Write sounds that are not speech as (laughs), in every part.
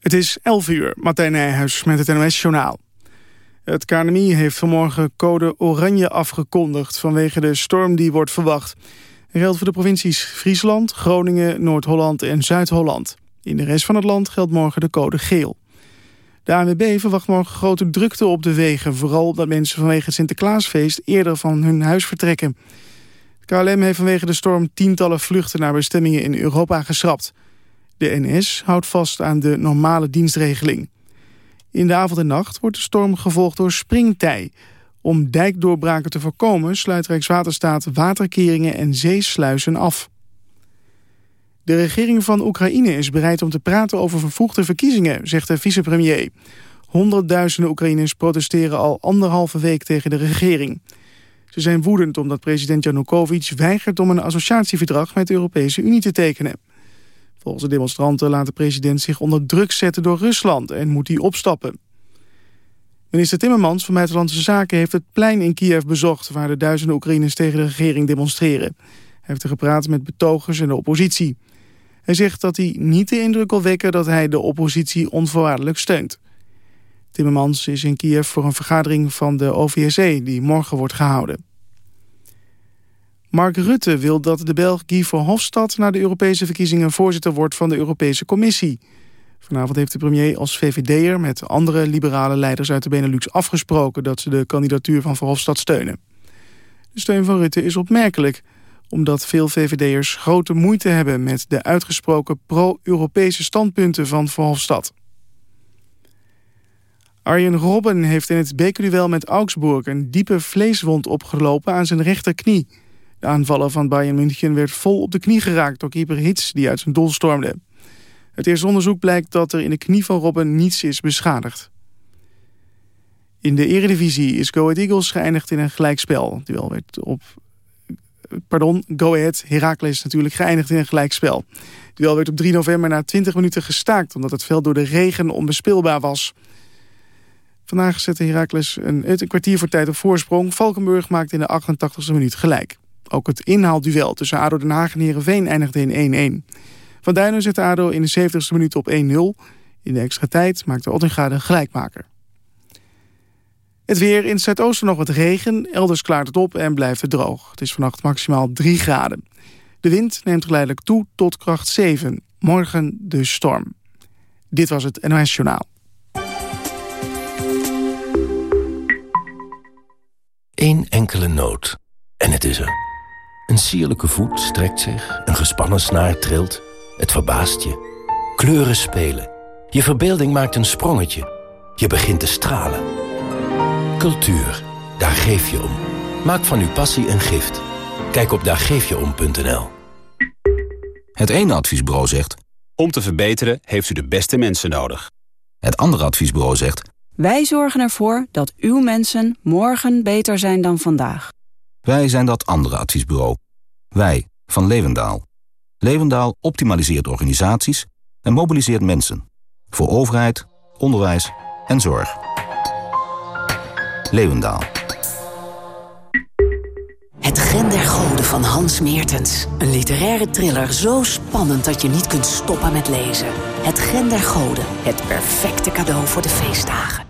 Het is 11 uur, Martijn Nijhuis met het NOS-journaal. Het KNMI heeft vanmorgen code oranje afgekondigd... vanwege de storm die wordt verwacht. Er geldt voor de provincies Friesland, Groningen, Noord-Holland en Zuid-Holland. In de rest van het land geldt morgen de code geel. De ANWB verwacht morgen grote drukte op de wegen... vooral omdat mensen vanwege het Sinterklaasfeest eerder van hun huis vertrekken. KLM heeft vanwege de storm tientallen vluchten naar bestemmingen in Europa geschrapt... De NS houdt vast aan de normale dienstregeling. In de avond en nacht wordt de storm gevolgd door springtij. Om dijkdoorbraken te voorkomen sluit Rijkswaterstaat waterkeringen en zeesluizen af. De regering van Oekraïne is bereid om te praten over vervroegde verkiezingen, zegt de vicepremier. Honderdduizenden Oekraïners protesteren al anderhalve week tegen de regering. Ze zijn woedend omdat president Janukovic weigert om een associatieverdrag met de Europese Unie te tekenen. Volgens de demonstranten laat de president zich onder druk zetten door Rusland en moet hij opstappen. Minister Timmermans van Buitenlandse Zaken heeft het plein in Kiev bezocht... waar de duizenden Oekraïners tegen de regering demonstreren. Hij heeft er gepraat met betogers en de oppositie. Hij zegt dat hij niet de indruk wil wekken dat hij de oppositie onvoorwaardelijk steunt. Timmermans is in Kiev voor een vergadering van de OVSE die morgen wordt gehouden. Mark Rutte wil dat de Belg Guy Verhofstadt... na de Europese verkiezingen voorzitter wordt van de Europese Commissie. Vanavond heeft de premier als VVD'er met andere liberale leiders uit de Benelux afgesproken... dat ze de kandidatuur van Verhofstadt steunen. De steun van Rutte is opmerkelijk omdat veel VVD'ers grote moeite hebben... met de uitgesproken pro-Europese standpunten van Verhofstadt. Arjen Robben heeft in het bekerduel met Augsburg... een diepe vleeswond opgelopen aan zijn rechterknie... De aanvaller van Bayern München werd vol op de knie geraakt door keeper Hits die uit zijn doel stormde. Het eerste onderzoek blijkt dat er in de knie van Robben niets is beschadigd. In de eredivisie is Go Ahead Eagles geëindigd in een gelijkspel. Die wel werd op... Pardon, Go Ahead Heracles natuurlijk geëindigd in een gelijkspel. Die wel werd op 3 november na 20 minuten gestaakt... omdat het veld door de regen onbespeelbaar was. Vandaag zette Heracles een, een kwartier voor tijd op voorsprong. Valkenburg maakte in de 88e minuut gelijk. Ook het inhaalduel tussen ADO Den Haag en Heerenveen eindigde in 1-1. Van Duinen zette ADO in de 70ste minuut op 1-0. In de extra tijd maakte een gelijkmaker. Het weer in het zuidoosten nog wat regen. Elders klaart het op en blijft het droog. Het is vannacht maximaal 3 graden. De wind neemt geleidelijk toe tot kracht 7. Morgen de storm. Dit was het NOS Journaal. Eén enkele noot. En het is er. Een sierlijke voet strekt zich, een gespannen snaar trilt. Het verbaast je. Kleuren spelen. Je verbeelding maakt een sprongetje. Je begint te stralen. Cultuur, daar geef je om. Maak van uw passie een gift. Kijk op daargeefjeom.nl Het ene adviesbureau zegt... Om te verbeteren heeft u de beste mensen nodig. Het andere adviesbureau zegt... Wij zorgen ervoor dat uw mensen morgen beter zijn dan vandaag. Wij zijn dat andere adviesbureau. Wij, van Levendaal. Levendaal optimaliseert organisaties en mobiliseert mensen. Voor overheid, onderwijs en zorg. Levendaal. Het Gen der Goden van Hans Meertens. Een literaire thriller zo spannend dat je niet kunt stoppen met lezen. Het Gen der Goden. Het perfecte cadeau voor de feestdagen.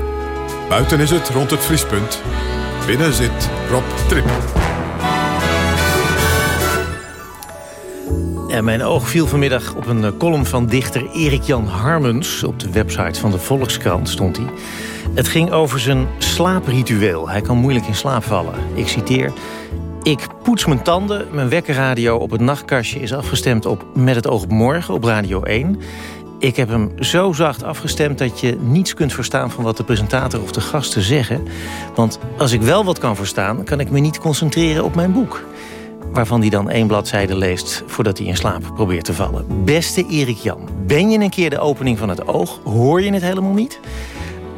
Buiten is het rond het vriespunt. Binnen zit Rob Trip. Mijn oog viel vanmiddag op een column van dichter Erik-Jan Harmens. Op de website van de Volkskrant stond hij. Het ging over zijn slaapritueel. Hij kan moeilijk in slaap vallen. Ik citeer... Ik poets mijn tanden, mijn wekkerradio op het nachtkastje is afgestemd op Met het oog op morgen op Radio 1. Ik heb hem zo zacht afgestemd dat je niets kunt verstaan... van wat de presentator of de gasten zeggen. Want als ik wel wat kan verstaan... kan ik me niet concentreren op mijn boek. Waarvan hij dan één bladzijde leest voordat hij in slaap probeert te vallen. Beste Erik Jan, ben je een keer de opening van het oog? Hoor je het helemaal niet?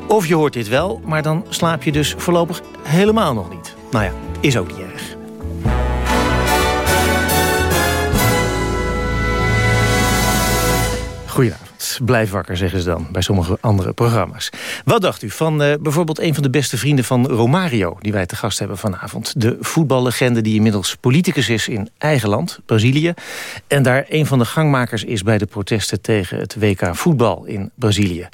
Of je hoort dit wel, maar dan slaap je dus voorlopig helemaal nog niet. Nou ja, is ook niet erg. Blijf wakker, zeggen ze dan bij sommige andere programma's. Wat dacht u van uh, bijvoorbeeld een van de beste vrienden van Romario... die wij te gast hebben vanavond. De voetballegende die inmiddels politicus is in eigen land, Brazilië. En daar een van de gangmakers is bij de protesten tegen het WK voetbal in Brazilië.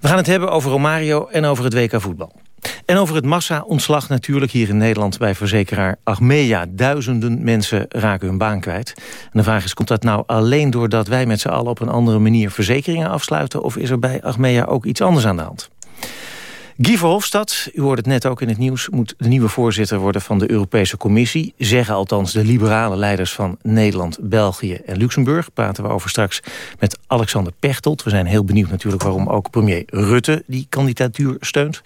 We gaan het hebben over Romario en over het WK voetbal. En over het massa-ontslag natuurlijk hier in Nederland bij verzekeraar Achmea. Duizenden mensen raken hun baan kwijt. En de vraag is, komt dat nou alleen doordat wij met z'n allen op een andere manier verzekeringen afsluiten? Of is er bij Achmea ook iets anders aan de hand? Guy Verhofstadt, u hoorde het net ook in het nieuws... moet de nieuwe voorzitter worden van de Europese Commissie. Zeggen althans de liberale leiders van Nederland, België en Luxemburg. Praten we over straks met Alexander Pechtold. We zijn heel benieuwd natuurlijk waarom ook premier Rutte die kandidatuur steunt.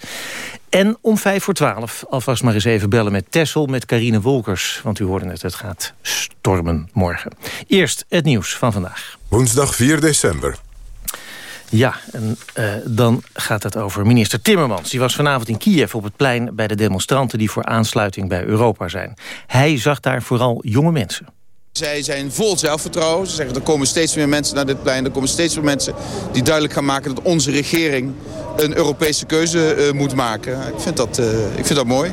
En om vijf voor twaalf alvast maar eens even bellen met Tessel, met Carine Wolkers. Want u hoorde het, het gaat stormen morgen. Eerst het nieuws van vandaag. Woensdag 4 december. Ja, en uh, dan gaat het over minister Timmermans. Die was vanavond in Kiev op het plein bij de demonstranten... die voor aansluiting bij Europa zijn. Hij zag daar vooral jonge mensen. Zij zijn vol zelfvertrouwen. Ze zeggen er komen steeds meer mensen naar dit plein. Er komen steeds meer mensen die duidelijk gaan maken... dat onze regering een Europese keuze uh, moet maken. Ik vind, dat, uh, ik vind dat mooi.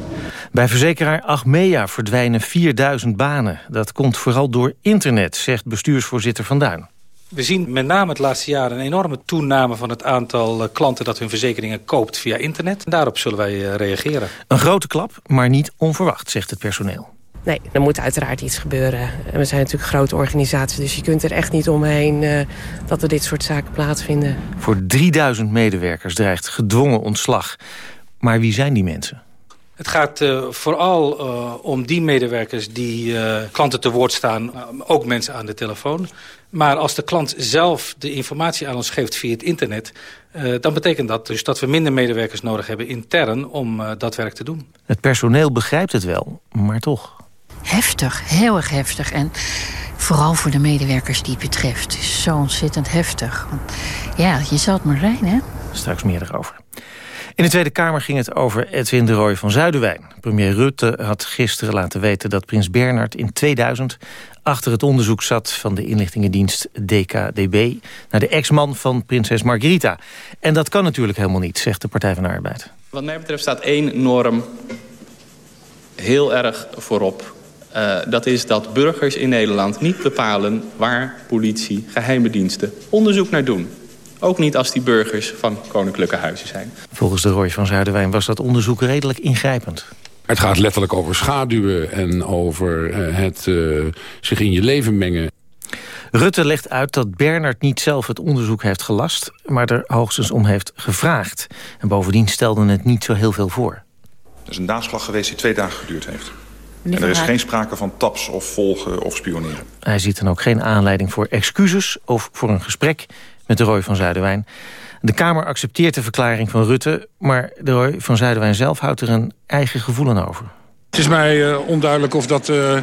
Bij verzekeraar Achmea verdwijnen 4000 banen. Dat komt vooral door internet, zegt bestuursvoorzitter Van Duin. We zien met name het laatste jaar een enorme toename van het aantal eh, klanten dat hun verzekeringen koopt via internet. Daarop zullen wij eh, reageren. Een grote klap, maar niet onverwacht, zegt het personeel. Nee, er moet uiteraard iets gebeuren. We zijn natuurlijk een grote organisatie, dus je kunt er echt niet omheen uh, dat er dit soort zaken plaatsvinden. Voor 3000 medewerkers dreigt gedwongen ontslag. Maar wie zijn die mensen? Het gaat uh, vooral uh, om die medewerkers die uh, klanten te woord staan. ook mensen aan de telefoon. Maar als de klant zelf de informatie aan ons geeft via het internet... dan betekent dat dus dat we minder medewerkers nodig hebben intern om dat werk te doen. Het personeel begrijpt het wel, maar toch. Heftig, heel erg heftig. En vooral voor de medewerkers die het betreft. Het is zo ontzettend heftig. Want, ja, je zal het maar zijn, hè? Straks meer erover. In de Tweede Kamer ging het over Edwin de Roy van Zuiderwijn. Premier Rutte had gisteren laten weten dat prins Bernard in 2000... achter het onderzoek zat van de inlichtingendienst DKDB... naar de ex-man van prinses Margarita. En dat kan natuurlijk helemaal niet, zegt de Partij van de Arbeid. Wat mij betreft staat één norm heel erg voorop. Uh, dat is dat burgers in Nederland niet bepalen... waar politie, geheime diensten onderzoek naar doen. Ook niet als die burgers van koninklijke huizen zijn. Volgens de Roy van Zuiderwijn was dat onderzoek redelijk ingrijpend. Het gaat letterlijk over schaduwen en over uh, het uh, zich in je leven mengen. Rutte legt uit dat Bernard niet zelf het onderzoek heeft gelast... maar er hoogstens om heeft gevraagd. En bovendien stelde het niet zo heel veel voor. Er is een naslag geweest die twee dagen geduurd heeft. En er is geen sprake van taps of volgen of spioneren. Hij ziet dan ook geen aanleiding voor excuses of voor een gesprek met de Roy van Zuiderwijn. De Kamer accepteert de verklaring van Rutte... maar de Roy van Zuiderwijn zelf houdt er een eigen gevoel aan over. Het is mij uh, onduidelijk of dat uh, uh,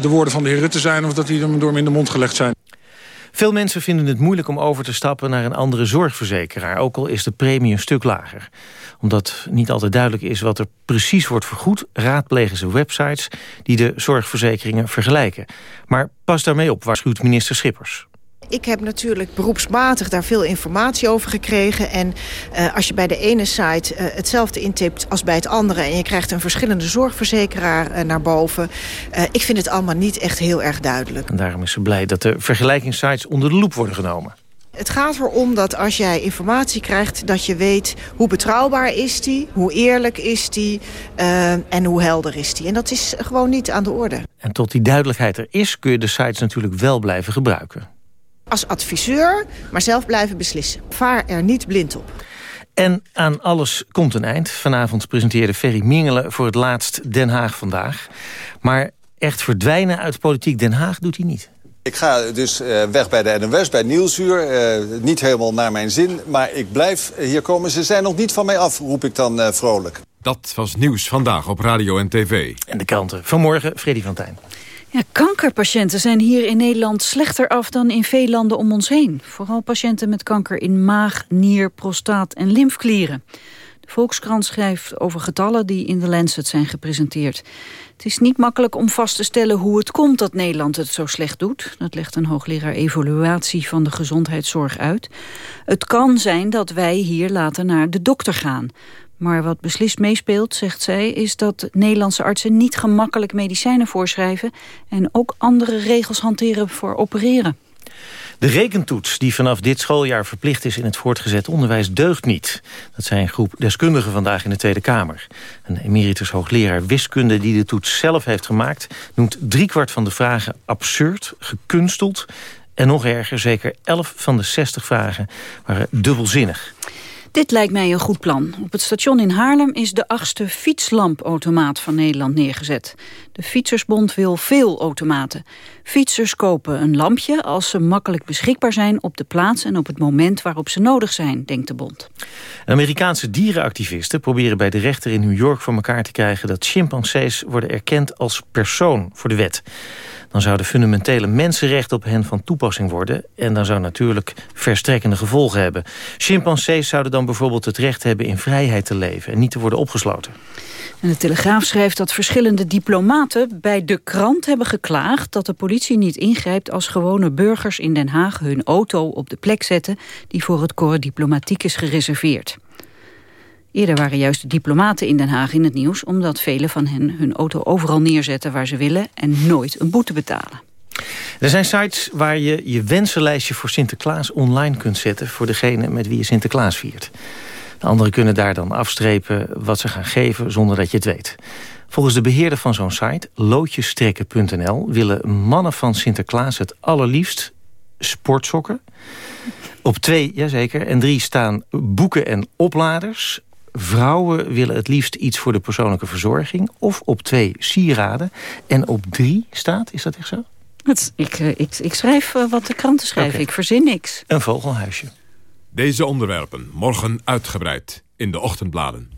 de woorden van de heer Rutte zijn... of dat die door hem in de mond gelegd zijn. Veel mensen vinden het moeilijk om over te stappen naar een andere zorgverzekeraar. Ook al is de premie een stuk lager. Omdat niet altijd duidelijk is wat er precies wordt vergoed... raadplegen ze websites die de zorgverzekeringen vergelijken. Maar pas daarmee op, waarschuwt minister Schippers. Ik heb natuurlijk beroepsmatig daar veel informatie over gekregen. En uh, als je bij de ene site uh, hetzelfde intipt als bij het andere... en je krijgt een verschillende zorgverzekeraar uh, naar boven... ik vind het allemaal niet echt heel erg duidelijk. En daarom is ze blij dat de vergelijkingssites onder de loep worden genomen. Het gaat erom dat als jij informatie krijgt... dat je weet hoe betrouwbaar is die, hoe eerlijk is die... en hoe helder is die. En dat is gewoon niet aan de orde. En tot die duidelijkheid er is... kun je de sites natuurlijk wel blijven gebruiken als adviseur, maar zelf blijven beslissen. Vaar er niet blind op. En aan alles komt een eind. Vanavond presenteerde Ferry Mingelen voor het laatst Den Haag vandaag. Maar echt verdwijnen uit politiek Den Haag doet hij niet. Ik ga dus uh, weg bij de NOS, bij Nieuwsuur. Uh, niet helemaal naar mijn zin, maar ik blijf hier komen. Ze zijn nog niet van mij af, roep ik dan uh, vrolijk. Dat was Nieuws Vandaag op Radio en TV. En de kanten. Vanmorgen, Freddy van Tijn. Kankerpatiënten zijn hier in Nederland slechter af dan in veel landen om ons heen. Vooral patiënten met kanker in maag, nier, prostaat en lymfklieren. De Volkskrant schrijft over getallen die in de Lancet zijn gepresenteerd. Het is niet makkelijk om vast te stellen hoe het komt dat Nederland het zo slecht doet. Dat legt een hoogleraar evaluatie van de gezondheidszorg uit. Het kan zijn dat wij hier later naar de dokter gaan. Maar wat beslist meespeelt, zegt zij, is dat Nederlandse artsen niet gemakkelijk medicijnen voorschrijven en ook andere regels hanteren voor opereren. De rekentoets die vanaf dit schooljaar verplicht is in het voortgezet onderwijs deugt niet. Dat zijn een groep deskundigen vandaag in de Tweede Kamer. Een emeritus hoogleraar wiskunde die de toets zelf heeft gemaakt... noemt driekwart van de vragen absurd, gekunsteld... en nog erger, zeker 11 van de 60 vragen waren dubbelzinnig. Dit lijkt mij een goed plan. Op het station in Haarlem is de achtste fietslampautomaat van Nederland neergezet. De Fietsersbond wil veel automaten. Fietsers kopen een lampje als ze makkelijk beschikbaar zijn op de plaats en op het moment waarop ze nodig zijn, denkt de bond. Amerikaanse dierenactivisten proberen bij de rechter in New York voor elkaar te krijgen dat chimpansees worden erkend als persoon voor de wet dan zouden fundamentele mensenrechten op hen van toepassing worden... en dan zou natuurlijk verstrekkende gevolgen hebben. Chimpansees zouden dan bijvoorbeeld het recht hebben in vrijheid te leven... en niet te worden opgesloten. En de Telegraaf schrijft dat verschillende diplomaten bij de krant hebben geklaagd... dat de politie niet ingrijpt als gewone burgers in Den Haag hun auto op de plek zetten... die voor het corps diplomatiek is gereserveerd. Eerder waren juist de diplomaten in Den Haag in het nieuws... omdat velen van hen hun auto overal neerzetten waar ze willen... en nooit een boete betalen. Er zijn sites waar je je wensenlijstje voor Sinterklaas online kunt zetten... voor degene met wie je Sinterklaas viert. De anderen kunnen daar dan afstrepen wat ze gaan geven zonder dat je het weet. Volgens de beheerder van zo'n site, loodjestrekken.nl... willen mannen van Sinterklaas het allerliefst sportsokken. Op twee, jazeker, en drie staan boeken en opladers. Vrouwen willen het liefst iets voor de persoonlijke verzorging. Of op twee sieraden. En op drie staat, is dat echt zo? Het, ik, eh, ik, ik, schrijf eh, wat de kranten schrijven, ik verzin niks. Een vogelhuisje. Deze onderwerpen morgen uitgebreid in de ochtendbladen.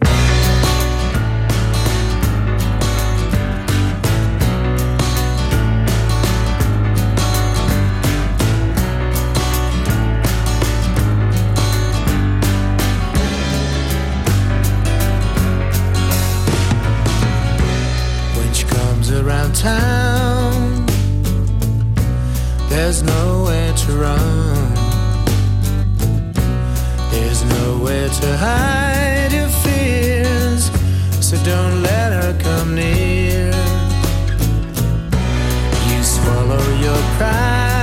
Town. There's nowhere to run. There's nowhere to hide your fears. So don't let her come near. You swallow your pride.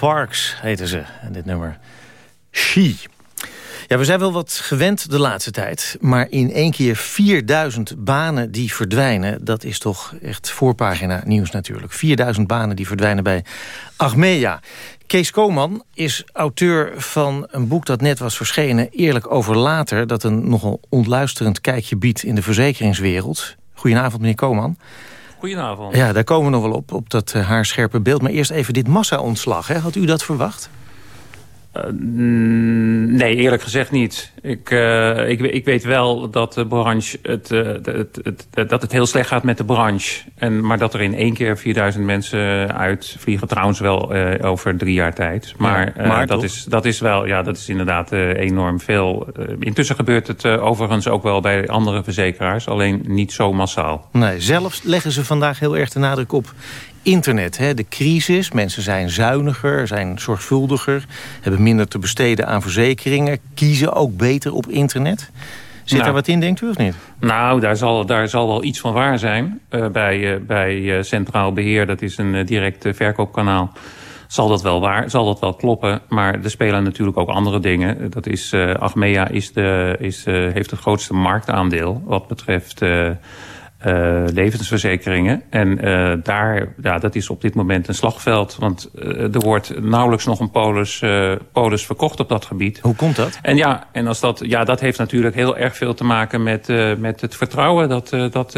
Parks heten ze. En dit nummer She. Ja, we zijn wel wat gewend de laatste tijd. Maar in één keer 4000 banen die verdwijnen... dat is toch echt voorpagina nieuws natuurlijk. 4000 banen die verdwijnen bij Achmea. Kees Koman is auteur van een boek dat net was verschenen... Eerlijk over later, dat een nogal ontluisterend kijkje biedt... in de verzekeringswereld. Goedenavond, meneer Koman. Goedenavond. Ja, daar komen we nog wel op, op dat uh, haarscherpe beeld. Maar eerst even dit massa-ontslag. Had u dat verwacht? Uh, nee, eerlijk gezegd niet. Ik, uh, ik, ik, weet wel dat de branche het, uh, het, het, het, dat het heel slecht gaat met de branche. En, maar dat er in één keer 4000 mensen uitvliegen, trouwens wel over drie jaar tijd. Maar, ja, maar dat, is, dat is wel, ja, dat is inderdaad enorm veel. intussen gebeurt het overigens ook wel bij andere verzekeraars, alleen niet zo massaal. Nee, zelfs leggen ze vandaag heel erg de nadruk op internet, hè, de crisis. Mensen zijn zuiniger, zijn zorgvuldiger... hebben minder te besteden aan verzekeringen... kiezen ook beter op internet. Zit nou, daar wat in, denkt u, of niet? Nou, daar zal, daar zal wel iets van waar zijn. Uh, bij uh, bij uh, Centraal Beheer, dat is een direct verkoopkanaal... zal dat wel waar, zal dat wel kloppen. Maar er spelen natuurlijk ook andere dingen. Dat is, Achmea is de, is, heeft het grootste marktaandeel... wat betreft uh, levensverzekeringen. En uh, daar, ja, dat is op dit moment een slagveld. Want uh, er wordt nauwelijks nog een polis, polis verkocht op dat gebied. Hoe komt dat? En ja, en als dat, ja, dat heeft natuurlijk heel erg veel te maken met, met het vertrouwen dat, dat,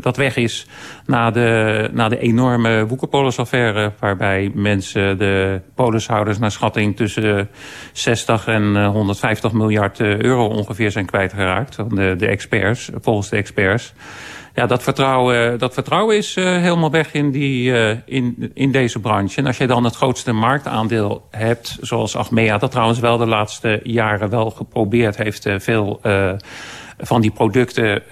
dat weg is na de, na de enorme woekerpolisaffaire. Waarbij mensen, de polishouders naar schatting tussen 60 en 150 miljard euro ongeveer zijn kwijtgeraakt. Van de, de experts, volgens de experts ja, dat vertrouwen, dat vertrouwen is uh, helemaal weg in, die, uh, in, in deze branche. En als je dan het grootste marktaandeel hebt, zoals Achmea... dat trouwens wel de laatste jaren wel geprobeerd heeft... Uh, veel van die producten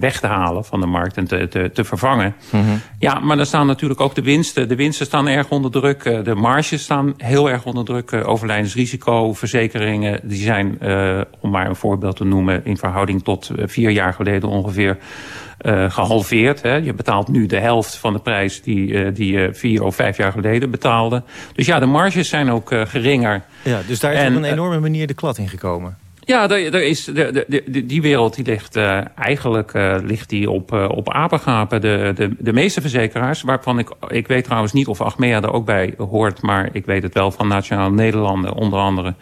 weg te halen van de markt en te, te, te vervangen. Mm -hmm. Ja, maar dan staan natuurlijk ook de winsten. De winsten staan erg onder druk. de marges staan heel erg onder druk. overlijdensrisico, verzekeringen, die zijn, om maar een voorbeeld te noemen... in verhouding tot vier jaar geleden ongeveer uh, gehalveerd. Hè. Je betaalt nu de helft van de prijs die, uh, die je vier of vijf jaar geleden betaalde. Dus ja, de marges zijn ook uh, geringer. Ja, dus daar is en, op een enorme manier de klad in gekomen. Ja, er, is, de, de, die wereld die ligt uh, eigenlijk uh, ligt die op, uh, op apengapen. De, de, de meeste verzekeraars, waarvan ik, ik weet trouwens niet of Achmea er ook bij hoort... maar ik weet het wel van Nationale Nederlanden onder andere...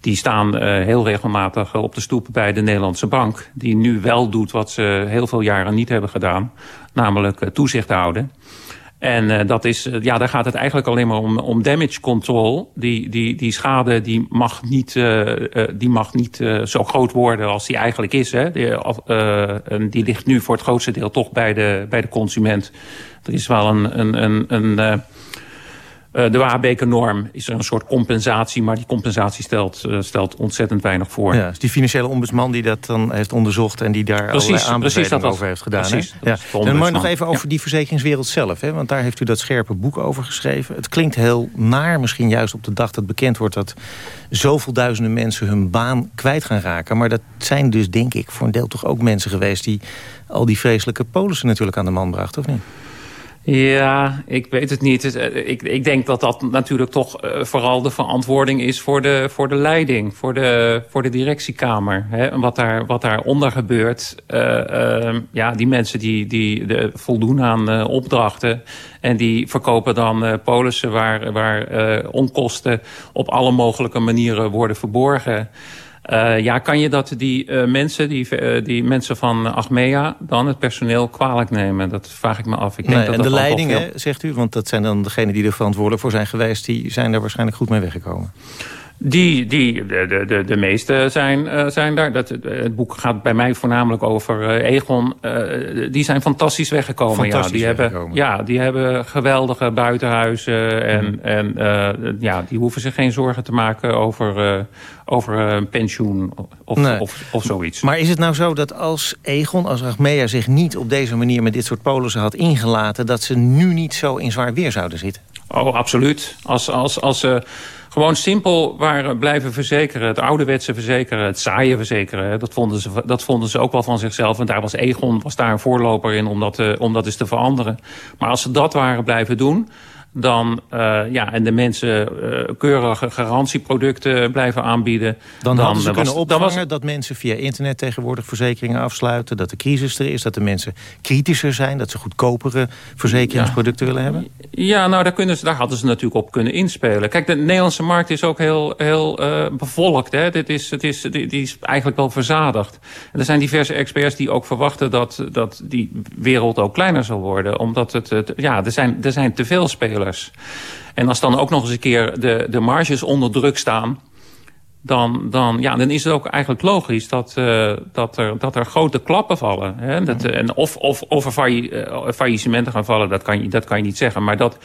die staan heel regelmatig op de stoep bij de Nederlandse bank... die nu wel doet wat ze heel veel jaren niet hebben gedaan... namelijk toezicht houden. En uh, dat is, uh, ja, daar gaat het eigenlijk alleen maar om, om damage control. Die, die, die schade die mag niet, uh, die mag niet zo groot worden als die eigenlijk is. Hè. Die, die ligt nu voor het grootste deel toch bij de, bij de consument. Er is wel een, een, een, een de Waarbeker-norm is er een soort compensatie... maar die compensatie stelt, uh, stelt ontzettend weinig voor. Ja, dus die financiële ombudsman die dat dan heeft onderzocht... en die daar precies, allerlei aanbevelingen over heeft gedaan. Precies, ja. Dan maar nog even over ja. die verzekeringswereld zelf. Hè? Want daar heeft u dat scherpe boek over geschreven. Het klinkt heel naar, misschien juist op de dag dat bekend wordt... dat zoveel duizenden mensen hun baan kwijt gaan raken. Maar dat zijn dus, denk ik, voor een deel toch ook mensen geweest... die al die vreselijke polissen natuurlijk aan de man brachten, of niet? Ja, ik weet het niet. Ik, ik denk dat dat natuurlijk toch uh, vooral de verantwoording is voor de, voor de leiding, voor de, voor de directiekamer. Hè? Wat, daar, wat daaronder gebeurt. Uh, uh, ja, die mensen die, die de, voldoen aan opdrachten en die verkopen dan polissen waar, waar onkosten op alle mogelijke manieren worden verborgen. Uh, ja, kan je dat die uh, mensen, die, uh, die mensen van Achmea, dan het personeel kwalijk nemen? Dat vraag ik me af. Ik denk nee, dat en dat de leidingen, zegt u, want dat zijn dan degenen die er verantwoordelijk voor zijn geweest... die zijn er waarschijnlijk goed mee weggekomen. Die, die, de, de, de meeste zijn, uh, zijn daar. Dat, het boek gaat bij mij voornamelijk over uh, Egon. Uh, die zijn fantastisch weggekomen. Fantastisch ja, die weggekomen. Hebben, ja, die hebben geweldige buitenhuizen. En, mm. en ja, die hoeven zich geen zorgen te maken over, over een pensioen of, nee. of, of zoiets. Maar is het nou zo dat als Egon, als Achmea zich niet op deze manier... met dit soort polissen had ingelaten... dat ze nu niet zo in zwaar weer zouden zitten? Oh, absoluut. Als, als, als ze gewoon simpel waren blijven verzekeren. Het ouderwetse verzekeren, het saaie verzekeren. Dat vonden, ze, dat vonden ze ook wel van zichzelf. En daar was Egon was daar een voorloper in om dat, uh, om dat eens te veranderen. Maar als ze dat waren blijven doen... dan, uh, ja, en de mensen uh, keurige garantieproducten blijven aanbieden. Dan, dan hadden ze kunnen opvangen was... dat mensen via internet tegenwoordig verzekeringen afsluiten. Dat de crisis er is, dat de mensen kritischer zijn. Dat ze goedkopere verzekeringsproducten willen hebben. Ja, nou daar, kunnen ze, daar hadden ze natuurlijk op kunnen inspelen. Kijk, de Nederlandse markt is ook heel, heel uh, bevolkt. Hè. Dit is, het is, die, die is eigenlijk wel verzadigd. En er zijn diverse experts die ook verwachten dat, dat die wereld ook kleiner zal worden. Omdat het, het ja, er zijn, er zijn te veel spelers. En als dan ook nog eens een keer de, de marges onder druk staan... Dan, dan, ja, dan is het ook eigenlijk logisch dat, uh, dat, er, dat er grote klappen vallen. Hè? Dat, en of, of, of er failli faillissementen gaan vallen, dat kan, je, dat kan je niet zeggen. Maar dat,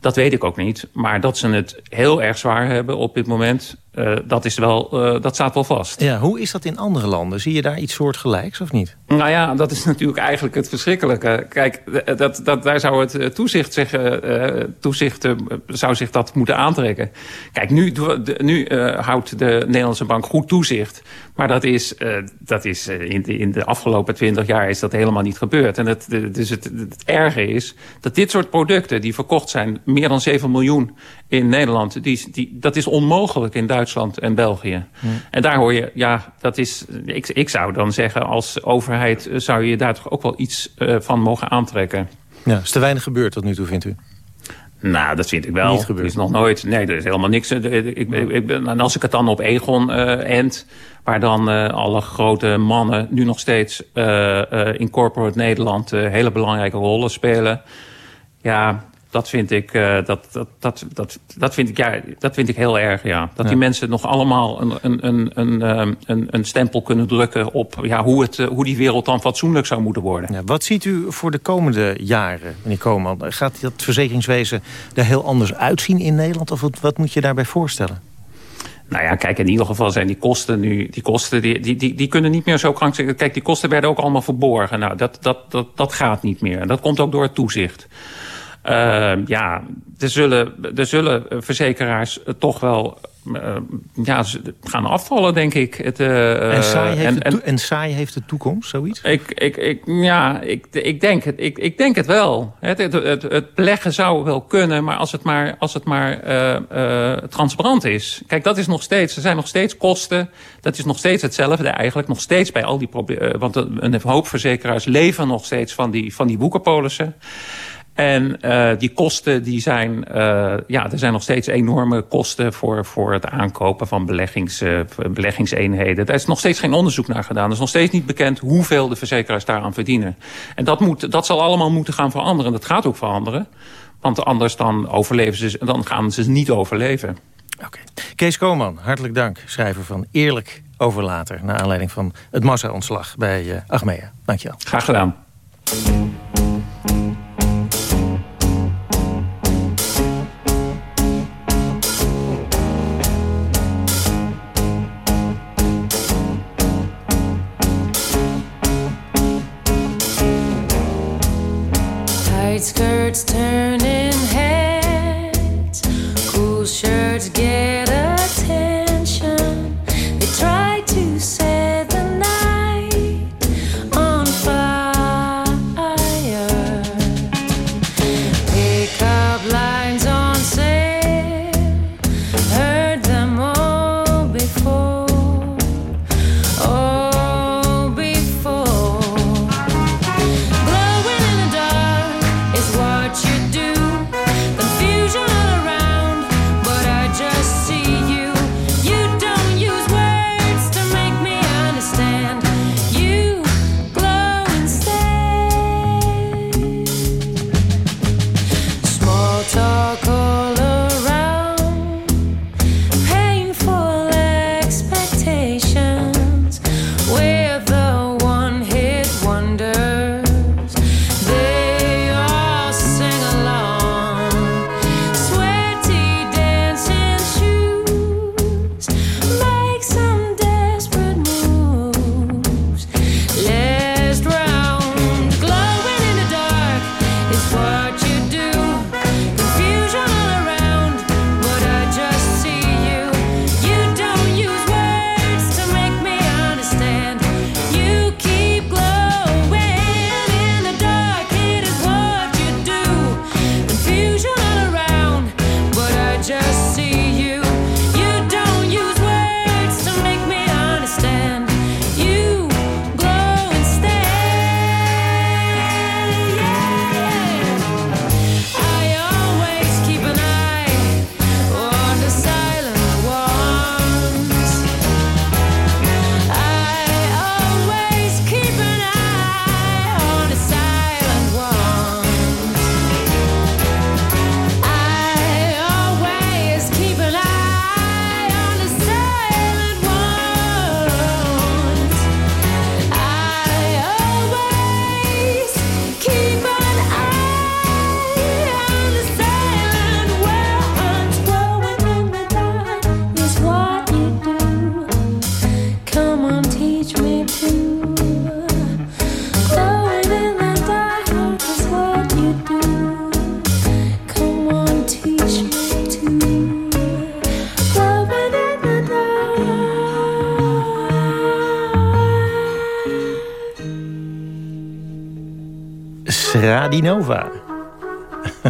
dat weet ik ook niet. Maar dat ze het heel erg zwaar hebben op dit moment... Uh, dat, is wel, uh, dat staat wel vast. Ja, hoe is dat in andere landen? Zie je daar iets soortgelijks of niet? Nou ja, dat is (laughs) natuurlijk eigenlijk het verschrikkelijke. Kijk, dat, dat, daar zou het eh, toezicht, zich, uh, toezicht zou zich dat moeten aantrekken. Kijk, nu, nu houdt de Nederlandse bank goed toezicht. Maar dat is, dat is in, de, in de afgelopen twintig jaar is dat helemaal niet gebeurd. En het, dus het, het erge is dat dit soort producten die verkocht zijn... meer dan 7 miljoen in Nederland, die, die, dat is onmogelijk in Duitsland en België. En daar hoor je, ja, dat is, ik, ik zou dan zeggen, als overheid zou je daar toch ook wel iets uh, van mogen aantrekken. Ja, is te weinig gebeurd tot nu toe, vindt u? Nou, dat vind ik wel. Niet gebeurd. is nog nooit. Nee, er is helemaal niks. Ik, ik, ik, en als ik het dan op Egon uh, end, waar dan uh, alle grote mannen nu nog steeds uh, in corporate Nederland hele belangrijke rollen spelen. Ja, dat vind ik, uh, dat, dat, dat, dat, dat, vind ik, ja, dat vind ik heel erg, ja. Dat ja. die mensen nog allemaal een, een, een, een, ehm, een, een stempel kunnen drukken op ja, hoe, het, uh, hoe die wereld dan fatsoenlijk zou moeten worden. Ja, wat ziet u voor de komende jaren, meneer Koman? Gaat dat verzekeringswezen er heel anders uitzien in Nederland? Of wat, wat moet je daarbij voorstellen? Nou ja, kijk, in ieder geval zijn die kosten nu... die kosten die, die, die, die kunnen niet meer zo krankzinnig... Kijk, die kosten werden ook allemaal verborgen. Nou, dat, dat, dat, dat gaat niet meer. En dat komt ook door het toezicht. Uh, ja, er zullen, er zullen verzekeraars toch wel uh, ja, gaan afvallen, denk ik. Het, uh, en, saai heeft en, de en saai heeft de toekomst, zoiets? Ik, ik, ik, ja, ik, ik, denk het, ik, ik denk het wel. Het, het, het, het beleggen zou wel kunnen, maar als het maar, als het maar transparant is. Kijk, dat is nog steeds, er zijn nog steeds kosten. Dat is nog steeds hetzelfde eigenlijk. Nog steeds bij al die problemen. Want een hoop verzekeraars leven nog steeds van die, van die boekenpolissen. En uh, die kosten, die zijn, uh, ja, er zijn nog steeds enorme kosten voor, voor het aankopen van beleggings, uh, beleggingseenheden. Daar is nog steeds geen onderzoek naar gedaan. Er is nog steeds niet bekend hoeveel de verzekeraars daaraan verdienen. En dat, moet, dat zal allemaal moeten gaan veranderen. Dat gaat ook veranderen. Want anders dan, overleven ze, dan gaan ze niet overleven. Oké. Okay. Kees Koman, hartelijk dank. Schrijver van Eerlijk over later. Naar aanleiding van het massa-ontslag bij Achmea. Dank je wel. Graag gedaan. It's turned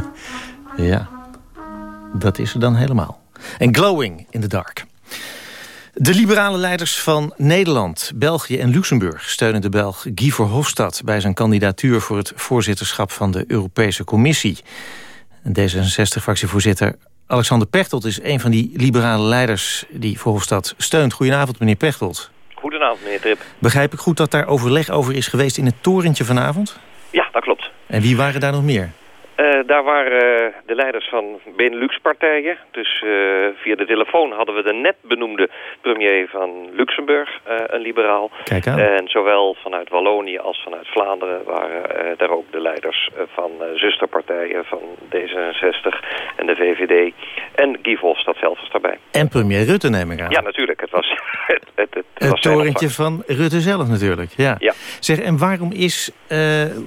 (laughs) Ja, dat is er dan helemaal. En Glowing in the Dark. De liberale leiders van Nederland, België en Luxemburg... steunen de Belg Guy Verhofstadt bij zijn kandidatuur... voor het voorzitterschap van de Europese Commissie. D66-fractievoorzitter Alexander Pechtold is een van die liberale leiders... die Verhofstadt steunt. Goedenavond, meneer Pechtold. Goedenavond, meneer Trip. Begrijp ik goed dat daar overleg over is geweest in het torentje vanavond? Ja, dat klopt. En wie waren daar nog meer? Eh, daar waren eh, de leiders van Benelux-partijen. Dus eh, via de telefoon hadden we de net benoemde premier van Luxemburg, een liberaal. Kijk aan. En zowel vanuit Wallonië als vanuit Vlaanderen waren daar ook de leiders van zusterpartijen van D66 en de VVD. En Guy Verhofstadt zelf was daarbij. En premier Rutte neem ik aan. Ja, natuurlijk. Het was het, (laughs) het, het, Het was zijn torentje van Rutte zelf natuurlijk. Ja. Ja. Zeg, en waarom is,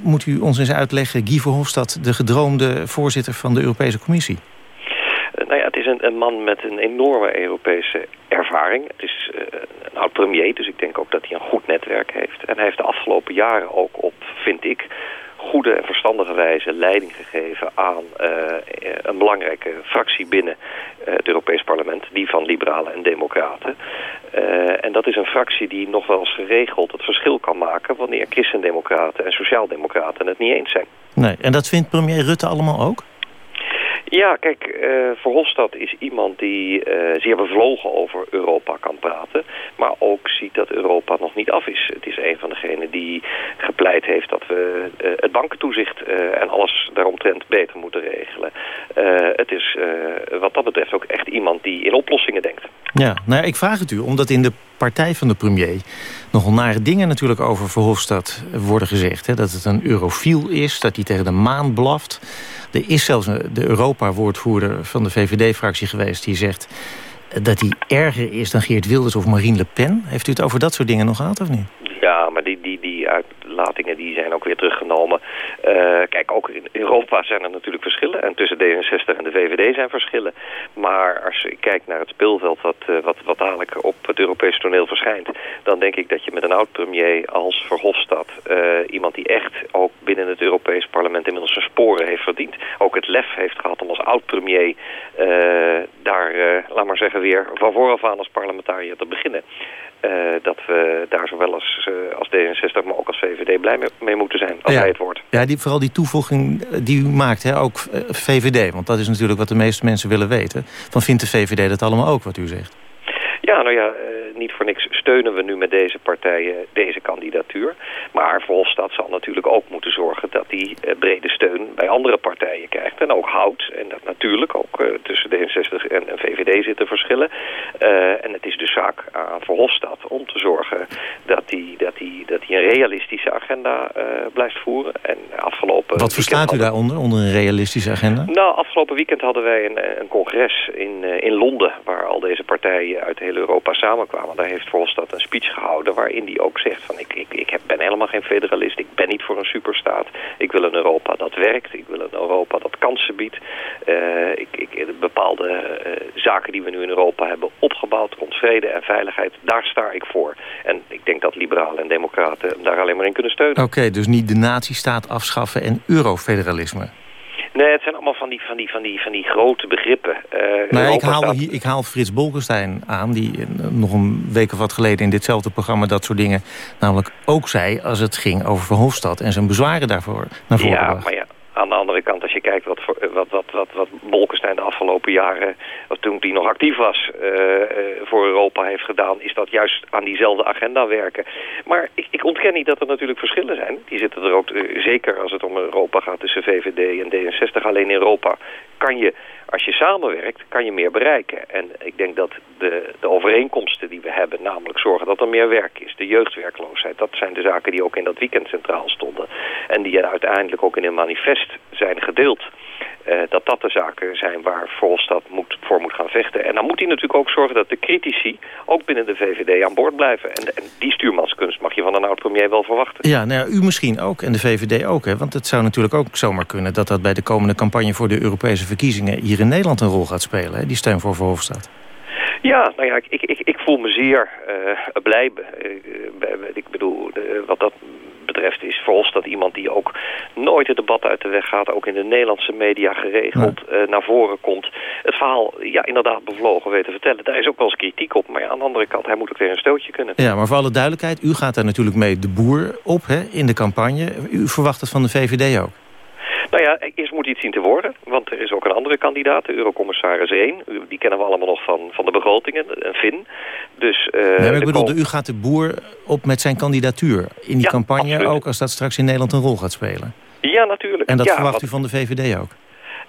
moet u ons eens uitleggen... Guy Verhofstadt de gedroomde voorzitter van de Europese Commissie? Eh, nou ja, het is een, man met een enorme Europese ervaring. Het is eh, een oud premier, dus ik denk ook dat hij een goed netwerk heeft. En hij heeft de afgelopen jaren ook op, vind ik, goede en verstandige wijze leiding gegeven aan eh, een belangrijke fractie binnen eh, het Europees Parlement, die van liberalen en democraten. Eh, en dat is een fractie die nog wel eens geregeld het verschil kan maken wanneer christendemocraten en sociaaldemocraten het niet eens zijn. Nee, en dat vindt premier Rutte allemaal ook? Ja, kijk, eh Verhofstadt is iemand die eh, zeer bevlogen over Europa kan praten. Maar ook ziet dat Europa nog niet af is. Het is een van degenen die gepleit heeft dat we eh, het bankentoezicht en alles daaromtrent beter moeten regelen. Het is wat dat betreft ook echt iemand die in oplossingen denkt. Ja, nou ja, ik vraag het u, omdat in de partij van de premier... nogal nare dingen natuurlijk over Verhofstadt worden gezegd. Hè? Dat het een eurofiel is, dat hij tegen de maan blaft. Er is zelfs de Europa-woordvoerder van de VVD-fractie geweest... die zegt dat hij erger is dan Geert Wilders of Marine Le Pen. Heeft u het over dat soort dingen nog gehad of niet? Ja, maar die, die, die uitlatingen die zijn ook weer teruggenomen. Eh, kijk, ook in Europa zijn er natuurlijk verschillen. En tussen D66 en de VVD zijn verschillen. Maar als je kijkt naar het speelveld wat, eh, wat, wat dadelijk op het Europese toneel verschijnt... dan denk ik dat je met een oud-premier als Verhofstadt... eh, iemand die echt ook binnen het Europees parlement inmiddels zijn sporen heeft verdiend... ook het lef heeft gehad om als oud-premier daar, laat maar zeggen, weer van vooraf aan als parlementariër te beginnen... Eh, dat we daar zowel als, eh, als D66, maar ook als VVD blij mee, moeten zijn als Ja. hij het wordt. Ja, die, vooral die toevoeging die u maakt, hè, ook eh, VVD. Want dat is natuurlijk wat de meeste mensen willen weten. Van vindt de VVD dat allemaal ook, wat u zegt? Ja, nou ja, niet voor niks steunen we nu met deze partijen deze kandidatuur. Maar Verhofstadt zal natuurlijk ook moeten zorgen dat hij eh, brede steun bij andere partijen krijgt. En ook houdt. En dat natuurlijk ook eh, tussen D66 en, en VVD zitten verschillen. Eh, en het is dus zaak aan Verhofstadt om te zorgen dat hij, dat hij, dat hij een realistische agenda eh, blijft voeren. En afgelopen Wat verstaat u daaronder, onder een realistische agenda? nou, afgelopen weekend hadden wij een, eh, een congres in, eh, in Londen... waar al deze partijen uit heel Europa samenkwamen. Daar heeft Verhofstadt een speech gehouden waarin hij ook zegt... van ik, ik, ik ben helemaal geen federalist, ik ben niet voor een superstaat. Ik wil een Europa dat werkt, ik wil een Europa dat kansen biedt. Ik, ik, bepaalde zaken die we nu in Europa hebben opgebouwd... rond vrede en veiligheid, daar sta ik voor. En ik denk dat liberalen en democraten hem daar alleen maar in kunnen steunen. Oké, dus niet de nazistaat afschaffen en eurofederalisme. Nee, het zijn allemaal van die, van die, van die, van die grote begrippen. Eh, Nou, ik, haal staat- hier, ik haal Frits Bolkestein aan, die eh, nog een week of wat geleden in ditzelfde programma dat soort dingen namelijk ook zei als het ging over Verhofstadt en zijn bezwaren daarvoor naar voren Ja, bracht. maar ja, aan de andere kant, kijkt wat, wat, wat, wat, wat Bolkestein de afgelopen jaren, toen hij nog actief was, eh, eh, voor Europa heeft gedaan, is dat juist aan diezelfde agenda werken. Maar ik, ik ontken niet dat er natuurlijk verschillen zijn. Die zitten er ook, eh, zeker als het om Europa gaat tussen VVD en D66. Alleen in Europa kan je, als je samenwerkt, kan je meer bereiken. En ik denk dat de, de overeenkomsten die we hebben, namelijk zorgen dat er meer werk is, de jeugdwerkloosheid, dat zijn de zaken die ook in dat weekend centraal stonden. En die uiteindelijk ook in een manifest zijn gedeeld. Eh, dat dat de zaken zijn waar Verhofstadt moet, voor moet gaan vechten. En dan moet hij natuurlijk ook zorgen dat de critici ook binnen de VVD aan boord blijven. En, en die stuurmanskunst mag je van een oud-premier wel verwachten. Ja, nou ja, u misschien ook en de VVD ook. Hè? Want het zou natuurlijk ook zomaar kunnen... dat dat bij de komende campagne voor de Europese verkiezingen... hier in Nederland een rol gaat spelen, hè? die steun voor Verhofstadt. Ja, nou ja, ik, ik, ik voel me zeer uh, blij. Uh, ik bedoel, wat dat betreft is Verhofstadt iemand die ook nooit het debat uit de weg gaat. Ook in de Nederlandse media geregeld ja. uh, naar voren komt. Het verhaal, ja, inderdaad bevlogen weten vertellen. Daar is ook wel eens kritiek op. Maar ja, aan de andere kant, hij moet ook weer een stootje kunnen. Ja, maar voor alle duidelijkheid, u gaat daar natuurlijk mee de boer op hè, in de campagne. U verwacht het van de VVD ook? Nou ja, eerst moet iets zien te worden. Want er is ook een andere kandidaat, de eurocommissaris 1. Die kennen we allemaal nog van, van de begrotingen, een Fin. Dus, uh, nee, ik bedoel, u gaat de boer op met zijn kandidatuur. In die ja, campagne absoluut. ook, als dat straks in Nederland een rol gaat spelen. Ja, natuurlijk. En dat ja, verwacht wat, u van de VVD ook?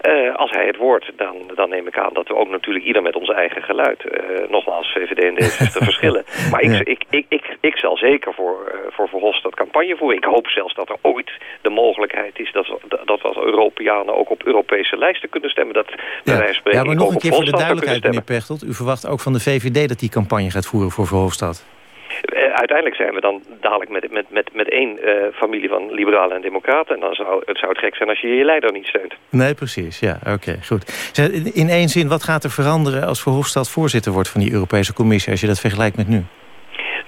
Uh, als hij het woord, dan, dan neem ik aan dat we ook natuurlijk ieder met ons eigen geluid... Uh, nogmaals, VVD en D66 (laughs) verschillen. Maar ik, Ja. ik, ik, ik, ik zal zeker voor, uh, voor Verhofstadt campagne voeren. Ik hoop zelfs dat er ooit de mogelijkheid is... dat we, dat we als Europeanen ook op Europese lijsten kunnen stemmen. Dat spreken Ja, maar nog een keer voor de duidelijkheid, meneer Pechtold. U verwacht ook van de VVD dat die campagne gaat voeren voor Verhofstadt. Uiteindelijk zijn we dan dadelijk met, met, met, met één uh, familie van liberalen en democraten. En dan zou het, zou het gek zijn als je je leider niet steunt. Nee, precies. Ja, oké, goed. In, in één zin, wat gaat er veranderen als Verhofstadt voorzitter wordt van die Europese Commissie... als je dat vergelijkt met nu?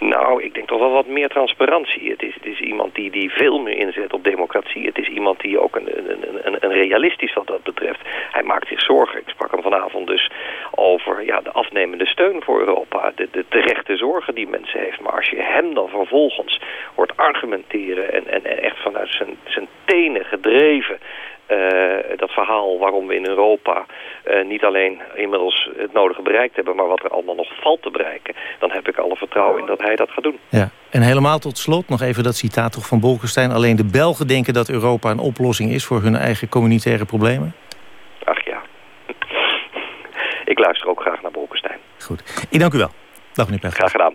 Nou, ik denk toch wel wat meer transparantie. Het is, het is iemand die, die veel meer inzet op democratie. Het is iemand die ook een, een, een, een realistisch wat dat betreft. Hij maakt zich zorgen. Ik sprak hem vanavond dus over ja, de afnemende steun voor Europa. De, de terechte zorgen die mensen heeft. Maar als je hem dan vervolgens hoort argumenteren... en, en, en echt vanuit zijn, zijn tenen gedreven... Uh, dat verhaal waarom we in Europa uh, niet alleen inmiddels het nodige bereikt hebben... maar wat er allemaal nog valt te bereiken... dan heb ik alle vertrouwen in dat hij dat gaat doen. Ja. En helemaal tot slot nog even dat citaat toch van Bolkestein. Alleen de Belgen denken dat Europa een oplossing is... voor hun eigen communitaire problemen? Ach ja. (laughs) ik luister ook graag naar Bolkestein. Goed. Ik dank u wel. Dag meneer Pech. Graag gedaan.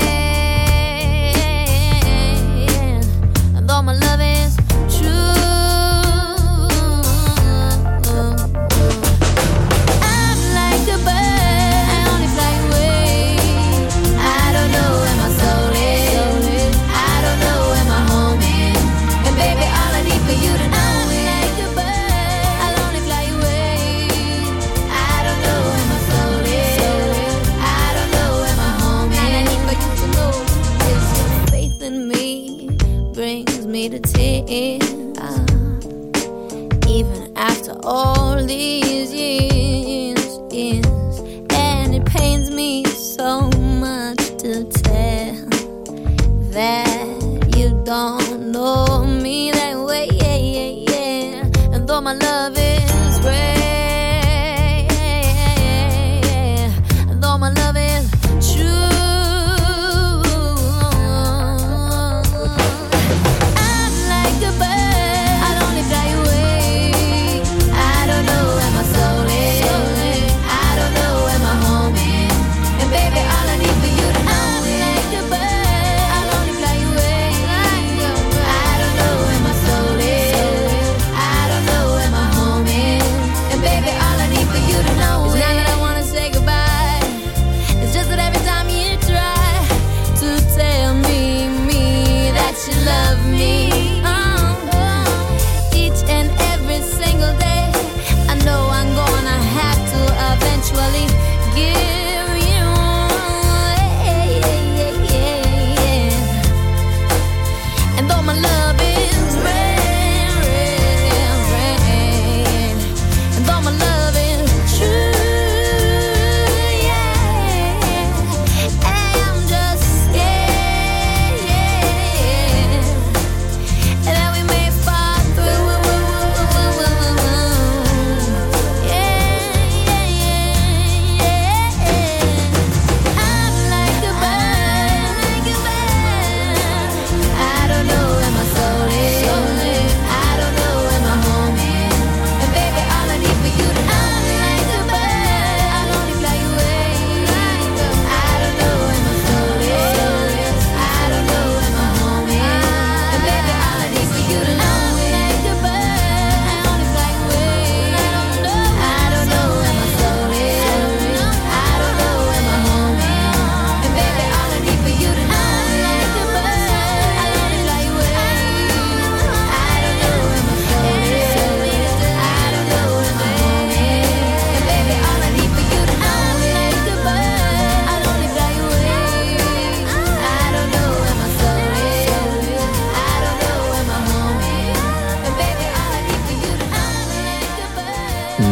Even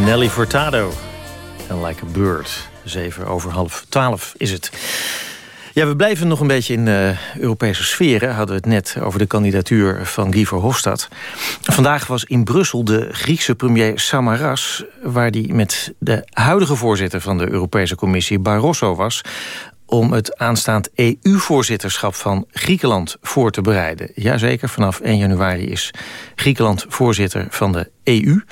Nelly Furtado. En Like a Bird. Zeven over half twaalf is het. Ja, we blijven nog een beetje in de Europese sferen. Hadden we het net over de kandidatuur van Guy Verhofstadt. Vandaag was in Brussel de Griekse premier Samaras... waar die met de huidige voorzitter van de Europese Commissie Barroso was om het aanstaand EU-voorzitterschap van Griekenland voor te bereiden. Jazeker, vanaf 1 januari is Griekenland voorzitter van de EU.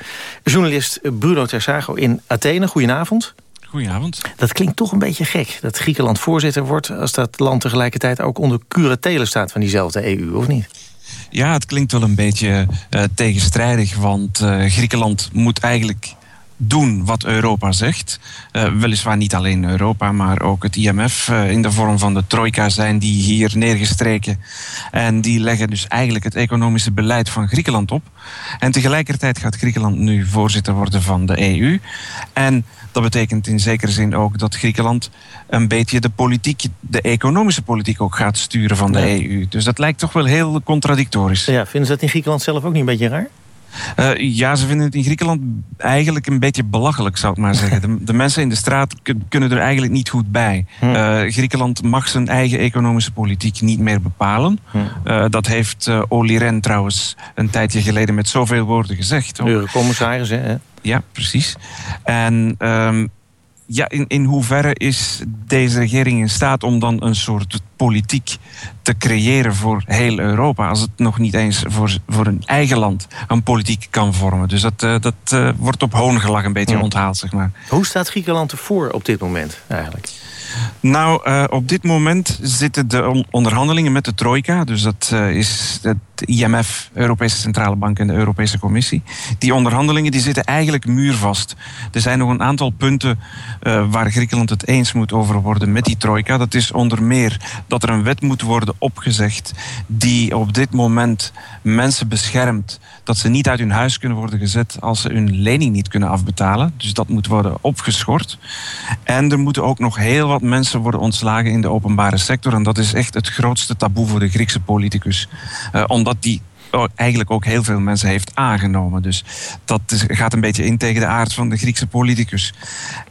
Journalist Bruno Tersago in Athene, goedenavond. Goedenavond. Dat klinkt toch een beetje gek, dat Griekenland voorzitter wordt... als dat land tegelijkertijd ook onder curatele staat van diezelfde EU, of niet? Ja, het klinkt wel een beetje uh, tegenstrijdig, want uh, Griekenland moet eigenlijk doen wat Europa zegt. Uh, weliswaar niet alleen Europa, maar ook het IMF uh, in de vorm van de trojka zijn die hier neergestreken. En die leggen dus eigenlijk het economische beleid van Griekenland op. En tegelijkertijd gaat Griekenland nu voorzitter worden van de EU. En dat betekent in zekere zin ook dat Griekenland een beetje de politiek, de economische politiek ook gaat sturen van de Ja. EU. Dus dat lijkt toch wel heel contradictorisch. Ja, vinden ze dat in Griekenland zelf ook niet een beetje raar? Uh, ja, ze vinden het in Griekenland eigenlijk een beetje belachelijk, zou ik maar (laughs) zeggen. De, de mensen in de straat kun- kunnen er eigenlijk niet goed bij. Uh, Griekenland mag zijn eigen economische politiek niet meer bepalen. Uh, dat heeft Olli Rehn trouwens een tijdje geleden met zoveel woorden gezegd. Eurocommissaris, hè? Ja, precies. En ehm, ja, in, in hoeverre is deze regering in staat om dan een soort politiek te creëren voor heel Europa, als het nog niet eens voor, voor een eigen land een politiek kan vormen? Dus dat, eh, dat eh, wordt op hoongelag een beetje Ja. onthaald, zeg maar. Hoe staat Griekenland ervoor op dit moment eigenlijk? Nou, eh, op dit moment zitten de on- onderhandelingen met de trojka. Dus dat is het IMF, Europese Centrale Bank en de Europese Commissie. Die onderhandelingen die zitten eigenlijk muurvast. Er zijn nog een aantal punten eh, waar Griekenland het eens moet over worden met die trojka. Dat is onder meer dat er een wet moet worden opgezegd die op dit moment mensen beschermt dat ze niet uit hun huis kunnen worden gezet als ze hun lening niet kunnen afbetalen. Dus dat moet worden opgeschort. En er moeten ook nog heel wat mensen worden ontslagen in de openbare sector. En dat is echt het grootste taboe voor de Griekse politicus. Eh, omdat die oh, eigenlijk ook heel veel mensen heeft aangenomen. Dus dat gaat een beetje in tegen de aard van de Griekse politicus.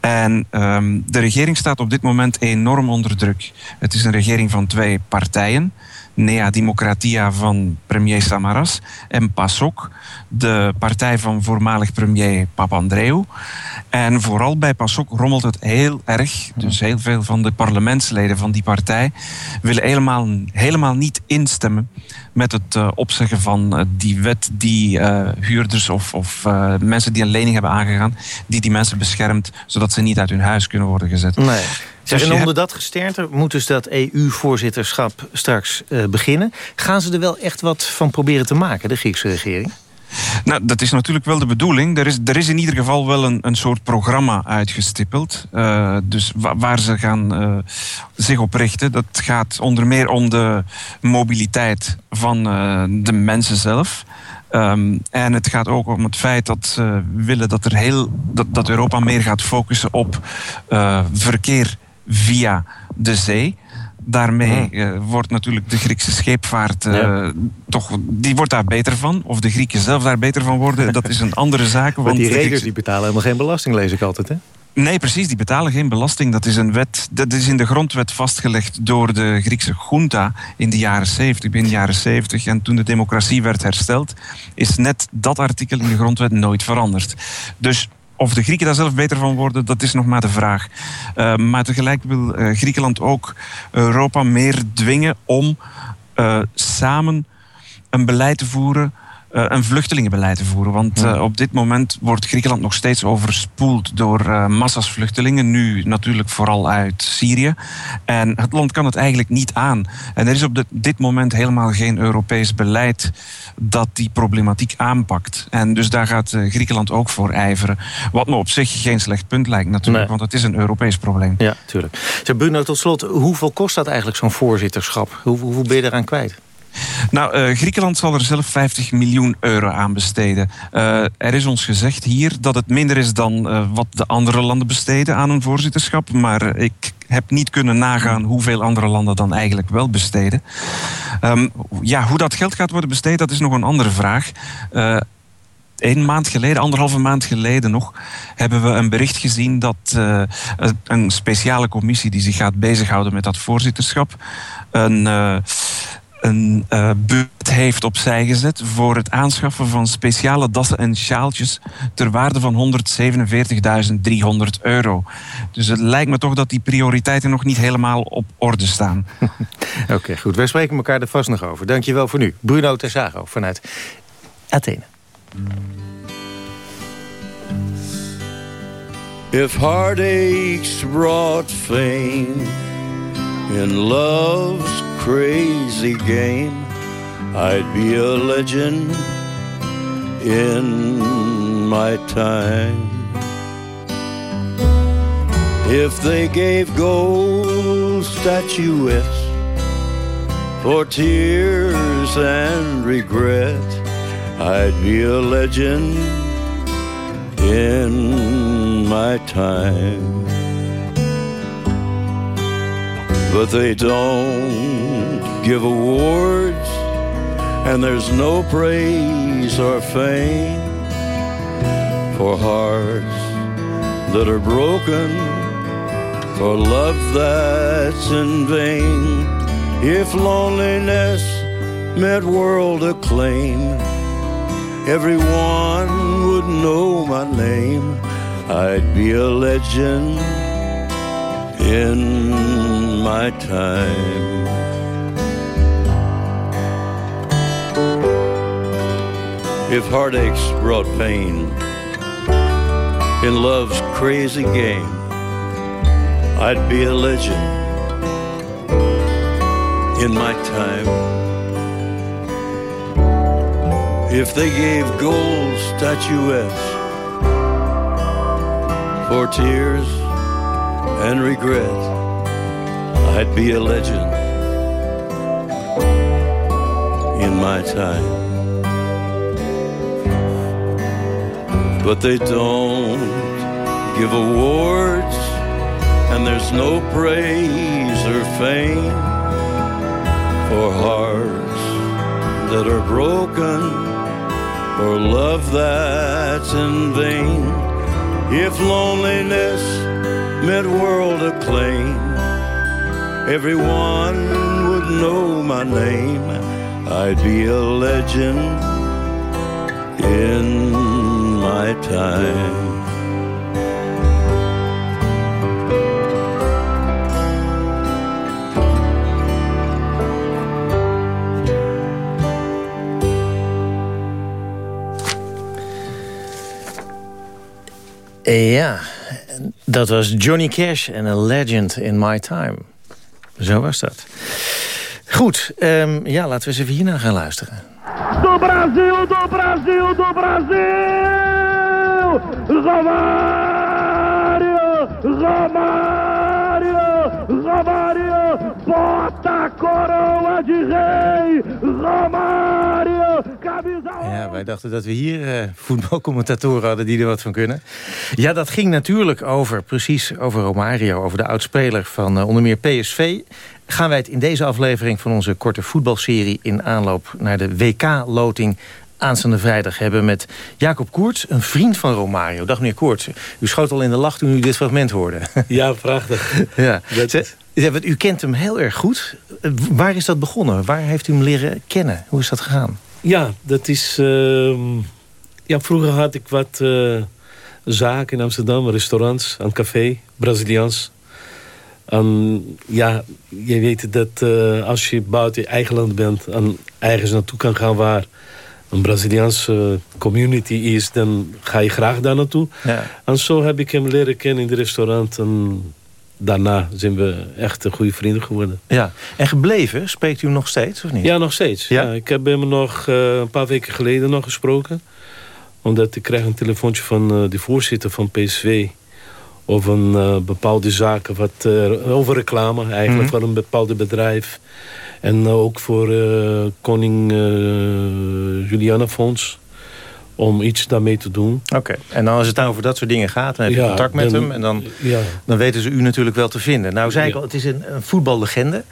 En ehm, de regering staat op dit moment enorm onder druk. Het is een regering van twee partijen. Nea Dimocratia van premier Samaras en PASOK, de partij van voormalig premier Papandreou. En vooral bij PASOK rommelt het heel erg. Dus heel veel van de parlementsleden van die partij willen helemaal, helemaal niet instemmen met het eh, opzeggen van eh, die wet die eh, huurders of, of mensen die een lening hebben aangegaan, die die mensen beschermt, zodat ze niet uit hun huis kunnen worden gezet. Nee. Dus Zeg, je en onder dat gesternte moet dus dat EU-voorzitterschap straks eh, beginnen. Gaan ze er wel echt wat van proberen te maken, de Griekse regering? Nou, dat is natuurlijk wel de bedoeling. Er is, er is in ieder geval wel een, een soort programma uitgestippeld. Eh, dus wa- waar ze gaan eh, zich op richten. Dat gaat onder meer om de mobiliteit van de mensen zelf. Ehm, en het gaat ook om het feit dat ze willen dat, er heel, dat, dat Europa meer gaat focussen op verkeer via de zee. Daarmee eh, wordt natuurlijk de Griekse scheepvaart eh, Ja. toch, die wordt daar beter van. Of de Grieken zelf daar beter van worden, dat is een andere zaak. (laughs) Want die de reders die betalen helemaal geen belasting, lees ik altijd, hè? Nee, precies. Die betalen geen belasting. Dat is een wet. Dat is in de grondwet vastgelegd door de Griekse junta in de jaren 70, begin jaren 70. En toen de democratie werd hersteld, is net dat artikel in de grondwet nooit veranderd. Dus of de Grieken daar zelf beter van worden, dat is nog maar de vraag. Uh, maar tegelijk wil uh, Griekenland ook Europa meer dwingen om uh, samen een beleid te voeren een vluchtelingenbeleid te voeren. Want uh, op dit moment wordt Griekenland nog steeds overspoeld door uh, massa's vluchtelingen. Nu natuurlijk vooral uit Syrië. En het land kan het eigenlijk niet aan. En er is op dit, moment helemaal geen Europees beleid dat die problematiek aanpakt. En dus daar gaat Griekenland ook voor ijveren. Wat me op zich geen slecht punt lijkt natuurlijk, nee. want het is een Europees probleem. Ja, natuurlijk. Zeg, Bruno, tot slot, hoeveel kost dat eigenlijk zo'n voorzitterschap? Hoe, hoeveel ben je eraan kwijt? Nou, uh, Griekenland zal er zelf 50 miljoen euro aan besteden. Uh, er is ons gezegd hier dat het minder is dan uh, wat de andere landen besteden aan een voorzitterschap. Maar ik heb niet kunnen nagaan hoeveel andere landen dan eigenlijk wel besteden. Um, ja, hoe dat geld gaat worden besteed, dat is nog een andere vraag. een maand geleden, anderhalve maand geleden nog, hebben we een bericht gezien dat een speciale commissie die zich gaat bezighouden met dat voorzitterschap een, uh, een uh, budget heeft opzij gezet voor het aanschaffen van speciale dassen en sjaaltjes ter waarde van 147.300 euro. Dus het lijkt me toch dat die prioriteiten nog niet helemaal op orde staan. (laughs) Oké, okay, goed. Wij spreken elkaar er vast nog over. Dankjewel voor nu. Bruno Tessago vanuit Athene. If heartaches brought fame in love's crazy game, I'd be a legend in my time. If they gave gold statuettes for tears and regret, I'd be a legend in my time. But they don't give awards, and there's no praise or fame for hearts that are broken, for love that's in vain. If loneliness meant world acclaim, everyone would know my name. I'd be a legend in my time. If heartaches brought pain in love's crazy game, I'd be a legend in my time. If they gave gold statuettes for tears and regret, I'd be a legend in my time. But they don't give awards, and there's no praise or fame for hearts that are broken, or love that's in vain. If loneliness meant world acclaim, everyone would know my name. I'd be a legend in my time. Ja, dat was Johnny Cash en A Legend in My Time. Zo was dat. Goed, um, ja, laten we eens even hierna gaan luisteren. Do Brasil, do Brasil, do Brasil! Romário! Romário! Romário! Bota a coroa de rei! Romário! Ja, wij dachten dat we hier uh, voetbalcommentatoren hadden die er wat van kunnen. Ja, dat ging natuurlijk over, precies over Romario, over de oudspeler van uh, onder meer PSV. Gaan wij het in deze aflevering van onze korte voetbalserie in aanloop naar de WK-loting aanstaande vrijdag hebben met Jacob Koerts, een vriend van Romario. Dag meneer Koerts, u schoot al in de lach toen u dit fragment hoorde. Ja, prachtig. (laughs) ja. U kent hem heel erg goed. Waar is dat begonnen? Waar heeft u hem leren kennen? Hoe is dat gegaan? Ja, dat is... Uh, ja, vroeger had ik wat uh, zaken in Amsterdam, restaurants, een café, Braziliaans. En ja, je weet dat uh, als je buiten je eigen land bent... en ergens naartoe kan gaan waar een Braziliaanse community is... dan ga je graag daar naartoe. Ja. En zo heb ik hem leren kennen in het restaurant... En daarna zijn we echt goede vrienden geworden. Ja, en gebleven? Spreekt u hem nog steeds of niet? Ja, nog steeds. Ja? ik heb hem nog uh, een paar weken geleden nog gesproken. Omdat ik kreeg een telefoontje van uh, de voorzitter van PSV... over een uh, bepaalde zaken, wat, over reclame eigenlijk... Mm -hmm. voor een bepaalde bedrijf. En ook voor koning Juliana Fonds om iets daarmee te doen. Oké, en dan als het over dat soort dingen gaat... dan heb je ja, contact met dan, hem en dan, ja. dan weten ze u natuurlijk wel te vinden. Nou zei ik al, het is een, een voetballegende.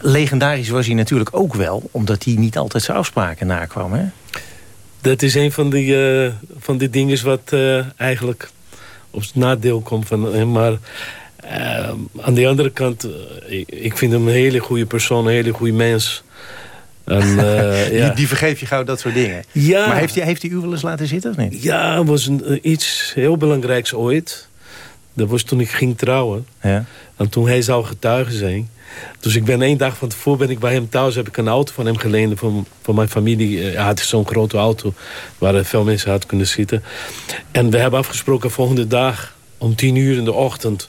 Legendarisch was hij natuurlijk ook wel... omdat hij niet altijd zijn afspraken nakwam, hè? Dat is een van die, eh, van die dingen wat eh, eigenlijk op het nadeel komt van hem. Maar eh, aan de andere kant, ik, ik vind hem een hele goede persoon, een hele goede mens. En, eh, (laughs) ja. die, die vergeef je gauw dat soort dingen. Ja. Maar heeft hij, heeft hij u wel eens laten zitten of niet? Ja, het was een, eh, iets heel belangrijks ooit. Dat was toen ik ging trouwen. Ja. En toen hij zou getuigen zijn. Dus ik ben één dag van tevoren ben ik bij hem thuis. Heb ik een auto van hem geleend van, van mijn familie. Eh, Hij had zo'n grote auto waar veel mensen had kunnen zitten. En we hebben afgesproken volgende dag om tien uur in de ochtend.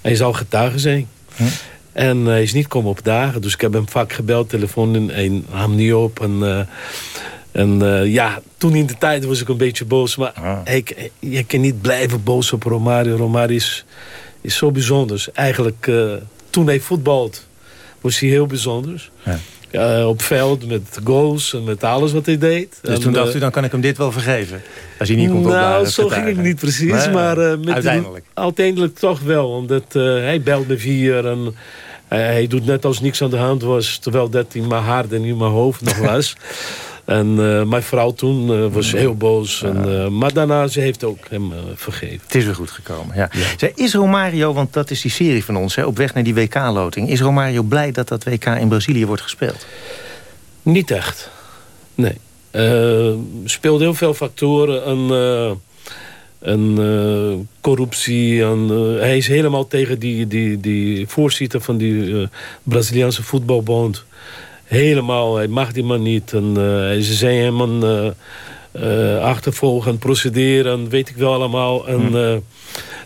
Hij zou getuigen zijn. En hij is niet komen op dagen. Dus ik heb hem vaak gebeld, telefoon en hij nam niet op. En, eh, en eh, ja, toen in de tijd was ik een beetje boos. Maar ik, je kan niet blijven boos op Romario. Romario is, is zo bijzonder. Eigenlijk, eh, toen hij voetbalt, was hij heel bijzonder. Ja, op veld, met goals en met alles wat hij deed. Dus En, toen dacht eh, u, dan kan ik hem dit wel vergeven. Als hij niet komt nou, opdagen, zo ging het niet precies, maar eh, met uiteindelijk. uiteindelijk toch wel. Omdat eh, hij belt me vier en hij, hij doet net als niks aan de hand was. Terwijl dat in mijn hart en in mijn hoofd nog (laughs) was. En eh, mijn vrouw toen eh, was heel boos. En, eh, maar daarna, ze heeft ook hem vergeven. Het is weer goed gekomen, ja. Zij, Is Romario, want dat is die serie van ons, hè, op weg naar die WK-loting... is Romario blij dat dat WK in Brazilië wordt gespeeld? Niet echt. Nee. Speelt heel veel factoren. En, en corruptie. En, hij is helemaal tegen die, die, die voorzitter van die Braziliaanse voetbalbond. Helemaal, hij mag die man niet. En, eh, ze zijn hem aan eh, eh, achtervolgen en procederen. En weet ik wel allemaal. En eh,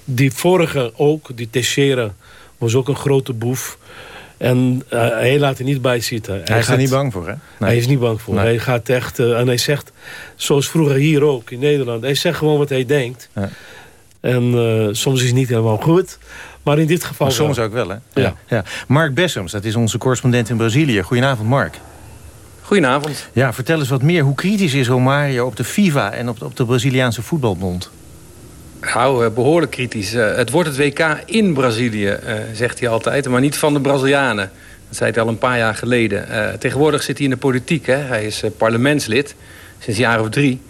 die vorige ook, die Teixeira, was ook een grote boef. En hij laat er niet bij zitten. Hij, is er niet bang voor, hè? Nee. hij is niet bang voor. Nee. Hij gaat echt... en hij zegt, zoals vroeger hier ook in Nederland... hij zegt gewoon wat hij denkt. Ja. En soms is het niet helemaal goed. Maar in dit geval Maar soms wel. ook wel, hè? Ja. ja. Mark Bessems, dat is onze correspondent in Brazilië. Goedenavond, Mark. Goedenavond. Ja, vertel eens wat meer. Hoe kritisch is Romario op de FIFA en op, op de Braziliaanse voetbalbond? Nou, eh, behoorlijk kritisch. Eh, het wordt het WK in Brazilië, eh, zegt hij altijd, maar niet van de Brazilianen. Dat zei hij al een paar jaar geleden. Eh, tegenwoordig zit hij in de politiek. Hè? Hij is parlementslid, sinds een jaar of drie.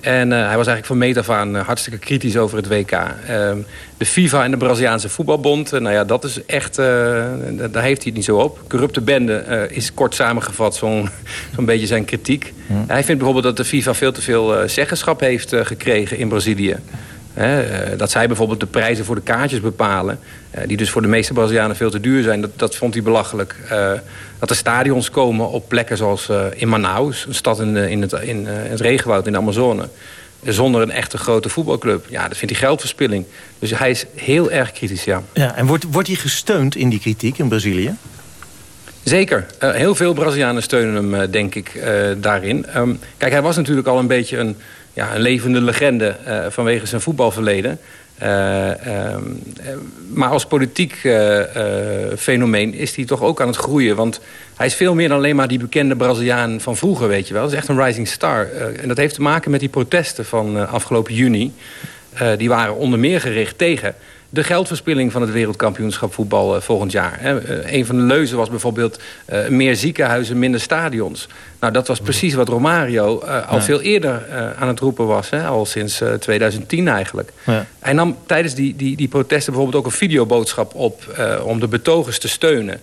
En eh, hij was eigenlijk van meet af aan eh, hartstikke kritisch over het WK. Ehm, de FIFA en de Braziliaanse voetbalbond, eh, nou ja, dat is echt, da- daar heeft hij het niet zo op. Corrupte bende is kort samengevat zo'n (laughs) zo'n beetje zijn kritiek. Hij vindt bijvoorbeeld dat de FIFA veel te veel zeggenschap heeft gekregen in Brazilië. Hè, eh, dat zij bijvoorbeeld de prijzen voor de kaartjes bepalen... eh, die dus voor de meeste Brazilianen veel te duur zijn... dat, dat vond hij belachelijk. Eh, dat er stadions komen op plekken zoals in Manaus... een stad in, in, het, in het regenwoud in de Amazone... zonder een echte grote voetbalclub. Ja, dat vindt hij geldverspilling. Dus hij is heel erg kritisch, ja. Ja, en wordt, wordt hij gesteund in die kritiek in Brazilië? Zeker. Heel veel Brazilianen steunen hem, denk ik, daarin. Ehm, kijk, hij was natuurlijk al een beetje een, ja, een levende legende... eh, vanwege zijn voetbalverleden. Eh, ehm, eh, maar als politiek fenomeen is hij toch ook aan het groeien. Want hij is veel meer dan alleen maar die bekende Braziliaan van vroeger, weet je wel. Dat is echt een rising star. En dat heeft te maken met die protesten van afgelopen juni. Die waren onder meer gericht tegen de geldverspilling van het wereldkampioenschap voetbal eh, volgend jaar. Hè. Eh, een van de leuzen was bijvoorbeeld eh, meer ziekenhuizen, minder stadions. Nou, dat was precies wat Romario al Ja. veel eerder aan het roepen was. Hè, al sinds eh, 2010 eigenlijk. Ja. Hij nam tijdens die, die, die protesten bijvoorbeeld ook een videoboodschap op... om de betogers te steunen.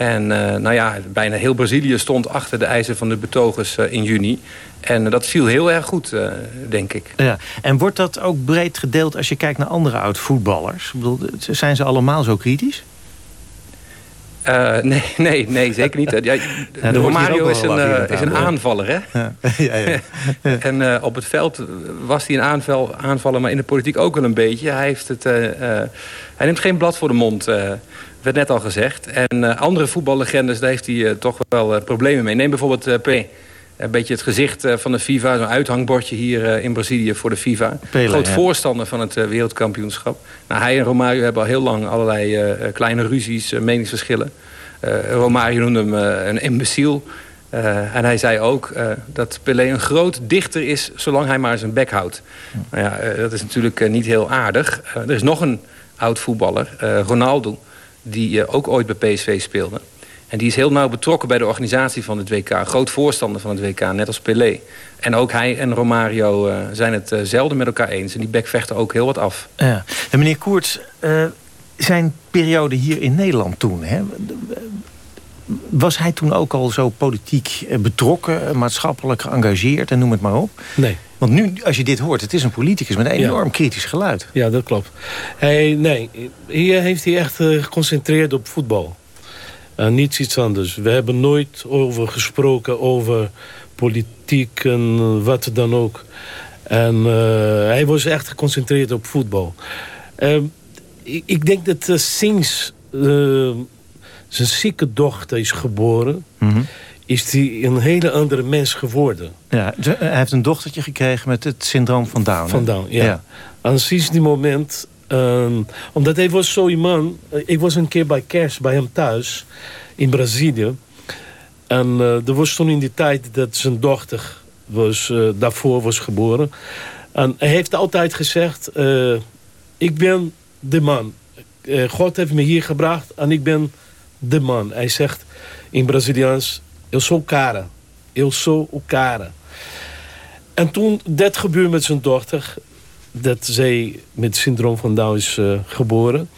En eh, nou ja, bijna heel Brazilië stond achter de eisen van de betogers eh, in juni. En eh, dat viel heel erg goed, denk ik. Ja. En wordt dat ook breed gedeeld als je kijkt naar andere oud-voetballers? Zijn ze allemaal zo kritisch? Nee, (laughs) nee, nee, zeker niet. Ja, hier Romario is een, is een ja. aanvaller, hè? Ja. (laughs) ja, ja. (laughs) en op het veld was hij een aanval, aanvaller, maar in de politiek ook wel een beetje. Hij, heeft het, hij neemt geen blad voor de mond, werd net al gezegd. En eh, andere voetballegendes, daar heeft hij eh, toch wel eh, problemen mee. Neem bijvoorbeeld Pelé. Een beetje het gezicht van de FIFA, zo'n uithangbordje hier in Brazilië voor de FIFA. Groot ja. voorstander van het wereldkampioenschap. Nou, hij en Romario hebben al heel lang allerlei kleine ruzies, meningsverschillen. Romario noemde hem een imbeciel. En hij zei ook dat Pelé een groot dichter is... zolang hij maar zijn bek houdt. Nou ja, dat is natuurlijk niet heel aardig. Er is nog een oud voetballer, Ronaldo... die eh, ook ooit bij PSV speelde. En die is heel nauw betrokken bij de organisatie van het WK. Groot voorstander van het WK, net als Pelé. En ook hij en Romario uh, zijn het uh, zelden met elkaar eens. En die bekvechten ook heel wat af. Ja. En meneer Koerts, uh, zijn periode hier in Nederland toen... Hè, was hij toen ook al zo politiek betrokken, maatschappelijk geëngageerd en noem het maar op? Nee. Want nu, als je dit hoort, het is een politicus met een enorm ja. kritisch geluid. Ja, dat klopt. Hij, nee, hier heeft hij echt uh, geconcentreerd op voetbal. Uh, niets iets anders. We hebben nooit over gesproken over politiek en wat dan ook. En uh, hij was echt geconcentreerd op voetbal. Ik, ik, denk dat sinds zijn zieke dochter is geboren... Mm -hmm. Is hij een hele andere mens geworden. Ja, hij heeft een dochtertje gekregen met het syndroom van Down. Van Down, ja. ja. En sinds die moment... Um, omdat hij was zo iemand... Ik was een keer bij kerst bij hem thuis in Brazilië. En uh, er was toen in die tijd dat zijn dochter was, uh, daarvoor was geboren. En hij heeft altijd gezegd... Uh, ik ben de man. God heeft me hier gebracht en ik ben de man. Hij zegt in Braziliaans... Eu sou cara. Eu sou o cara. En toen dat gebeurde met zijn dochter... dat zij met syndroom van Down is uh, geboren...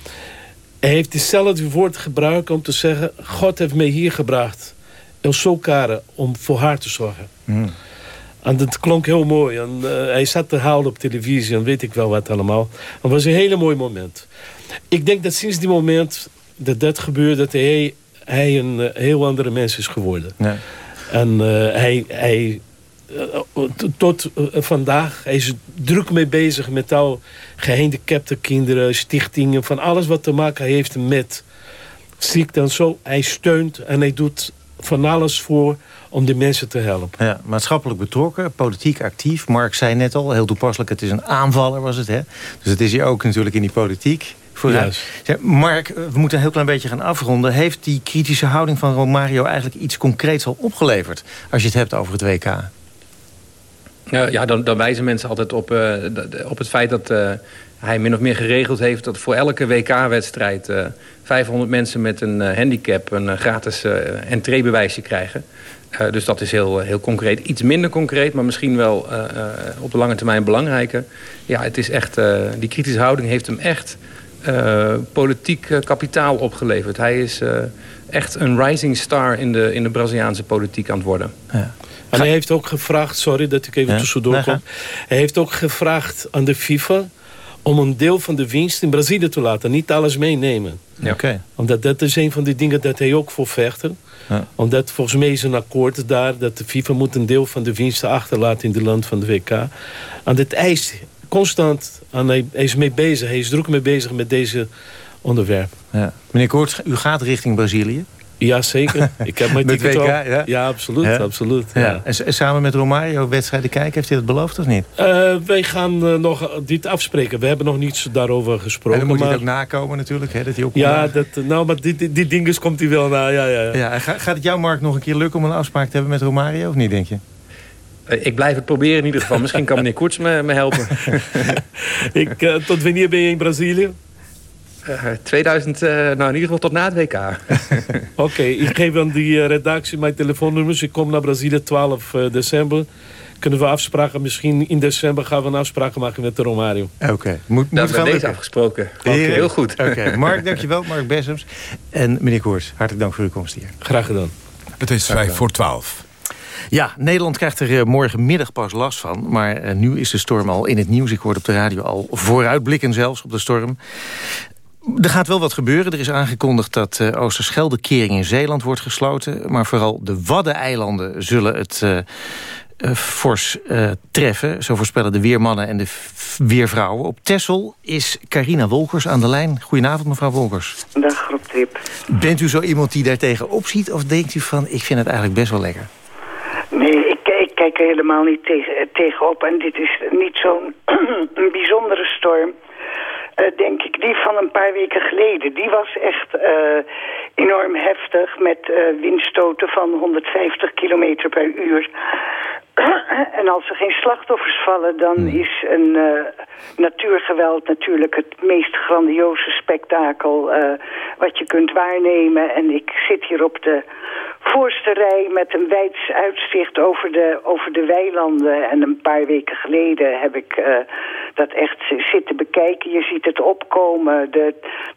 hij heeft hetzelfde woord gebruikt om te zeggen... God heeft mij hier gebracht. Eu sou cara. Om voor haar te zorgen. Mm. En dat klonk heel mooi. En, uh, hij zat te huilen op televisie en weet ik wel wat allemaal. Het was een hele mooi moment. Ik denk dat sinds die moment dat dat gebeurde... dat hij, hij een uh, heel andere mens is geworden. Ja. En uh, hij... hij uh, tot vandaag, hij is druk mee bezig met al gehandicapte kinderen, stichtingen, van alles wat te maken heeft met ziekte en zo. Hij steunt en hij doet van alles voor om de mensen te helpen. Ja, maatschappelijk betrokken, politiek actief. Mark zei net al, heel toepasselijk, het is een aanvaller was het. Hè? Dus het is hier ook natuurlijk in die politiek. Yes. Mark, we moeten een heel klein beetje gaan afronden. Heeft die kritische houding van Romario eigenlijk iets concreets al opgeleverd... als je het hebt over het WK? Ja, dan, dan wijzen mensen altijd op, uh, op het feit dat uh, hij min of meer geregeld heeft... dat voor elke WK-wedstrijd uh, 500 mensen met een handicap... een gratis entreebewijsje krijgen. dus dat is heel, heel concreet. Iets minder concreet, maar misschien wel op de lange termijn belangrijker. Ja, het is echt, die kritische houding heeft hem echt... Uh, politiek uh, kapitaal opgeleverd. Hij is uh, echt een rising star in de, in de Braziliaanse politiek aan het worden. Ja. En hij heeft ook gevraagd, sorry dat ik even ja? tussendoor kom. Hij heeft ook gevraagd aan de FIFA om een deel van de winst in Brazilië te laten. Niet alles meenemen. Ja. Okay. Omdat dat is een van die dingen dat hij ook voor vecht. Ja. Omdat volgens mij is een akkoord daar... dat de FIFA moet een deel van de winsten achterlaten in het land van de WK. En dat eist constant en hij, is mee bezig. Hij is druk mee bezig met deze onderwerp. Ja. Meneer Koorts, u gaat richting Brazilië? Ja, zeker. (laughs) Ik heb mijn ticket WK, ja? ja? absoluut. Ja? absoluut ja. ja. En samen met Romario wedstrijden kijken, heeft hij dat beloofd of niet? Uh, wij gaan uh, nog dit afspreken. We hebben nog niets daarover gesproken. En dan moet maar... hij ook nakomen natuurlijk, hè? Dat hij ook ja, dat, nou, maar die, die, die dinges komt hij wel na. Ja, ja. Ja, gaat het jou, Mark, nog een keer lukken om een afspraak te hebben met Romario of niet, denk je? Ik blijf het proberen in ieder geval. Misschien kan meneer Koerts me, me helpen. (laughs) ik, uh, tot wanneer ben je in Brazilië? Uh, 2000, uh, nou in ieder geval tot na het WK. (laughs) Oké, okay, ik geef aan die redactie mijn telefoonnummers. Ik kom naar Brazilië 12 december. Kunnen we afspraken, misschien in december gaan we een afspraak maken met de Romario. Oké, okay. moet, dat moet gaan deze afgesproken. Okay, heel goed. Oké, okay. (laughs) Mark, dankjewel. Mark Bessems. En meneer Koers, hartelijk dank voor uw komst hier. Graag gedaan. Het is vijf voor twaalf. Ja, Nederland krijgt er uh, morgenmiddag pas last van. Maar uh, nu is de storm al in het nieuws. Ik hoorde op de radio al vooruitblikken zelfs op de storm. Er gaat wel wat gebeuren. Er is aangekondigd dat uh, Oosterschelde-kering in Zeeland wordt gesloten. Maar vooral de Waddeneilanden zullen het uh, uh, fors treffen. Zo voorspellen de weermannen en de weervrouwen. Op Texel is Carina Wolkers aan de lijn. Goedenavond, mevrouw Wolkers. Dag, Rob Trip. Bent u zo iemand die daar tegenop ziet? Of denkt u van, ik vind het eigenlijk best wel lekker? Kijk er helemaal niet tegen, tegenop. En dit is niet zo'n (clears throat) bijzondere storm. Uh, denk ik, die van een paar weken geleden, die was echt uh, enorm heftig met uh, windstoten van 150 kilometer per uur. (clears throat) en als er geen slachtoffers vallen, dan is een natuurgeweld natuurlijk het meest grandioze spektakel wat je kunt waarnemen. En ik zit hier op de voorste rij met een wijds uitzicht over de, over de weilanden. En een paar weken geleden heb ik uh, dat echt zitten bekijken. Je ziet het opkomen. De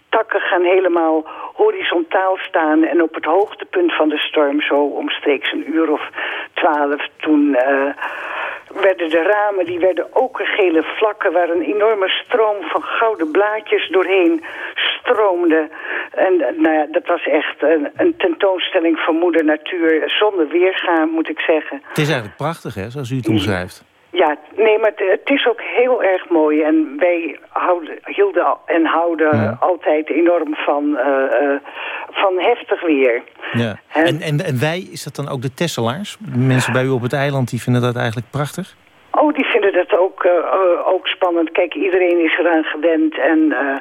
takken gaan helemaal horizontaal staan. En op het hoogtepunt van de storm, zo omstreeks een uur of twaalf, toen uh, werden de ramen, die werden gele vlakken... waar een enorme stroom van gouden blaadjes doorheen stroomde. En nou ja, dat was echt een, een tentoonstelling van moeder natuur... zonder weergaan, moet ik zeggen. Het is eigenlijk prachtig, hè, zoals u het omschrijft. Ja, nee, maar het, is ook heel erg mooi. En wij houden, hielden en houden altijd enorm van, uh, van heftig weer. Ja. En, en, en wij, is dat dan ook de Tesselaars? Mensen bij u op het eiland, die vinden dat eigenlijk prachtig? Oh, die vinden dat ook, uh, ook spannend. Kijk, iedereen is eraan gewend. En uh,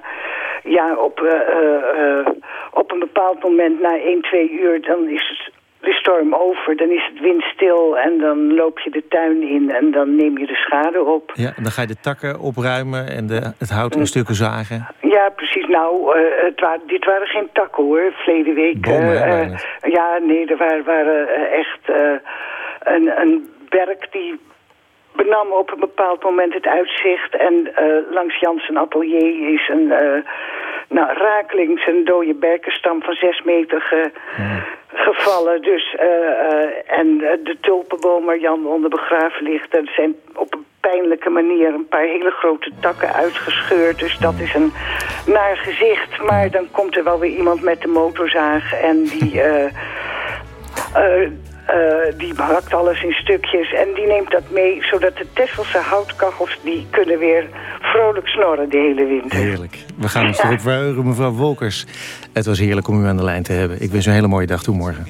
ja, op, uh, op een bepaald moment, na 1, 2 uur, dan is het de storm over, dan is het windstil en dan loop je de tuin in en dan neem je de schade op. Ja, en dan ga je de takken opruimen en de, het hout in stukken zagen. Ja, precies. Nou, uh, het wa dit waren geen takken hoor, verleden week. Bomen, uh, ja, nee, er waren, waren echt een, een berk die benam op een bepaald moment het uitzicht. En langs Jansen Atelier is een, nou, rakelings een dode berkenstam van zes meter ge, gevallen. Dus, uh, uh, en de tulpenboom waar Jan onder begraven ligt... er zijn op een pijnlijke manier een paar hele grote takken uitgescheurd. Dus dat is een naar gezicht. Maar dan komt er wel weer iemand met de motorzaag en die... Uh, uh, die hakt alles in stukjes en die neemt dat mee... zodat de Tesselse houtkachels die kunnen weer vrolijk snorren de hele winter. Heerlijk. We gaan ons ja. erop verheugen, mevrouw Wolkers. Het was heerlijk om u aan de lijn te hebben. Ik wens u een hele mooie dag toe morgen.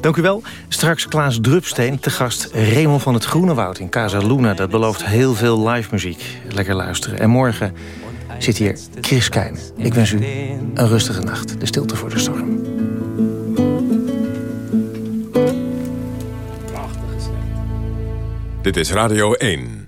Dank u wel. Straks Klaas Drupsteen, te gast Raymond van het Groenewoud in Casa Luna. Dat belooft heel veel live muziek. Lekker luisteren. En morgen zit hier Chris Keijnen. Ik wens u een rustige nacht. De stilte voor de storm. Dit is Radio 1.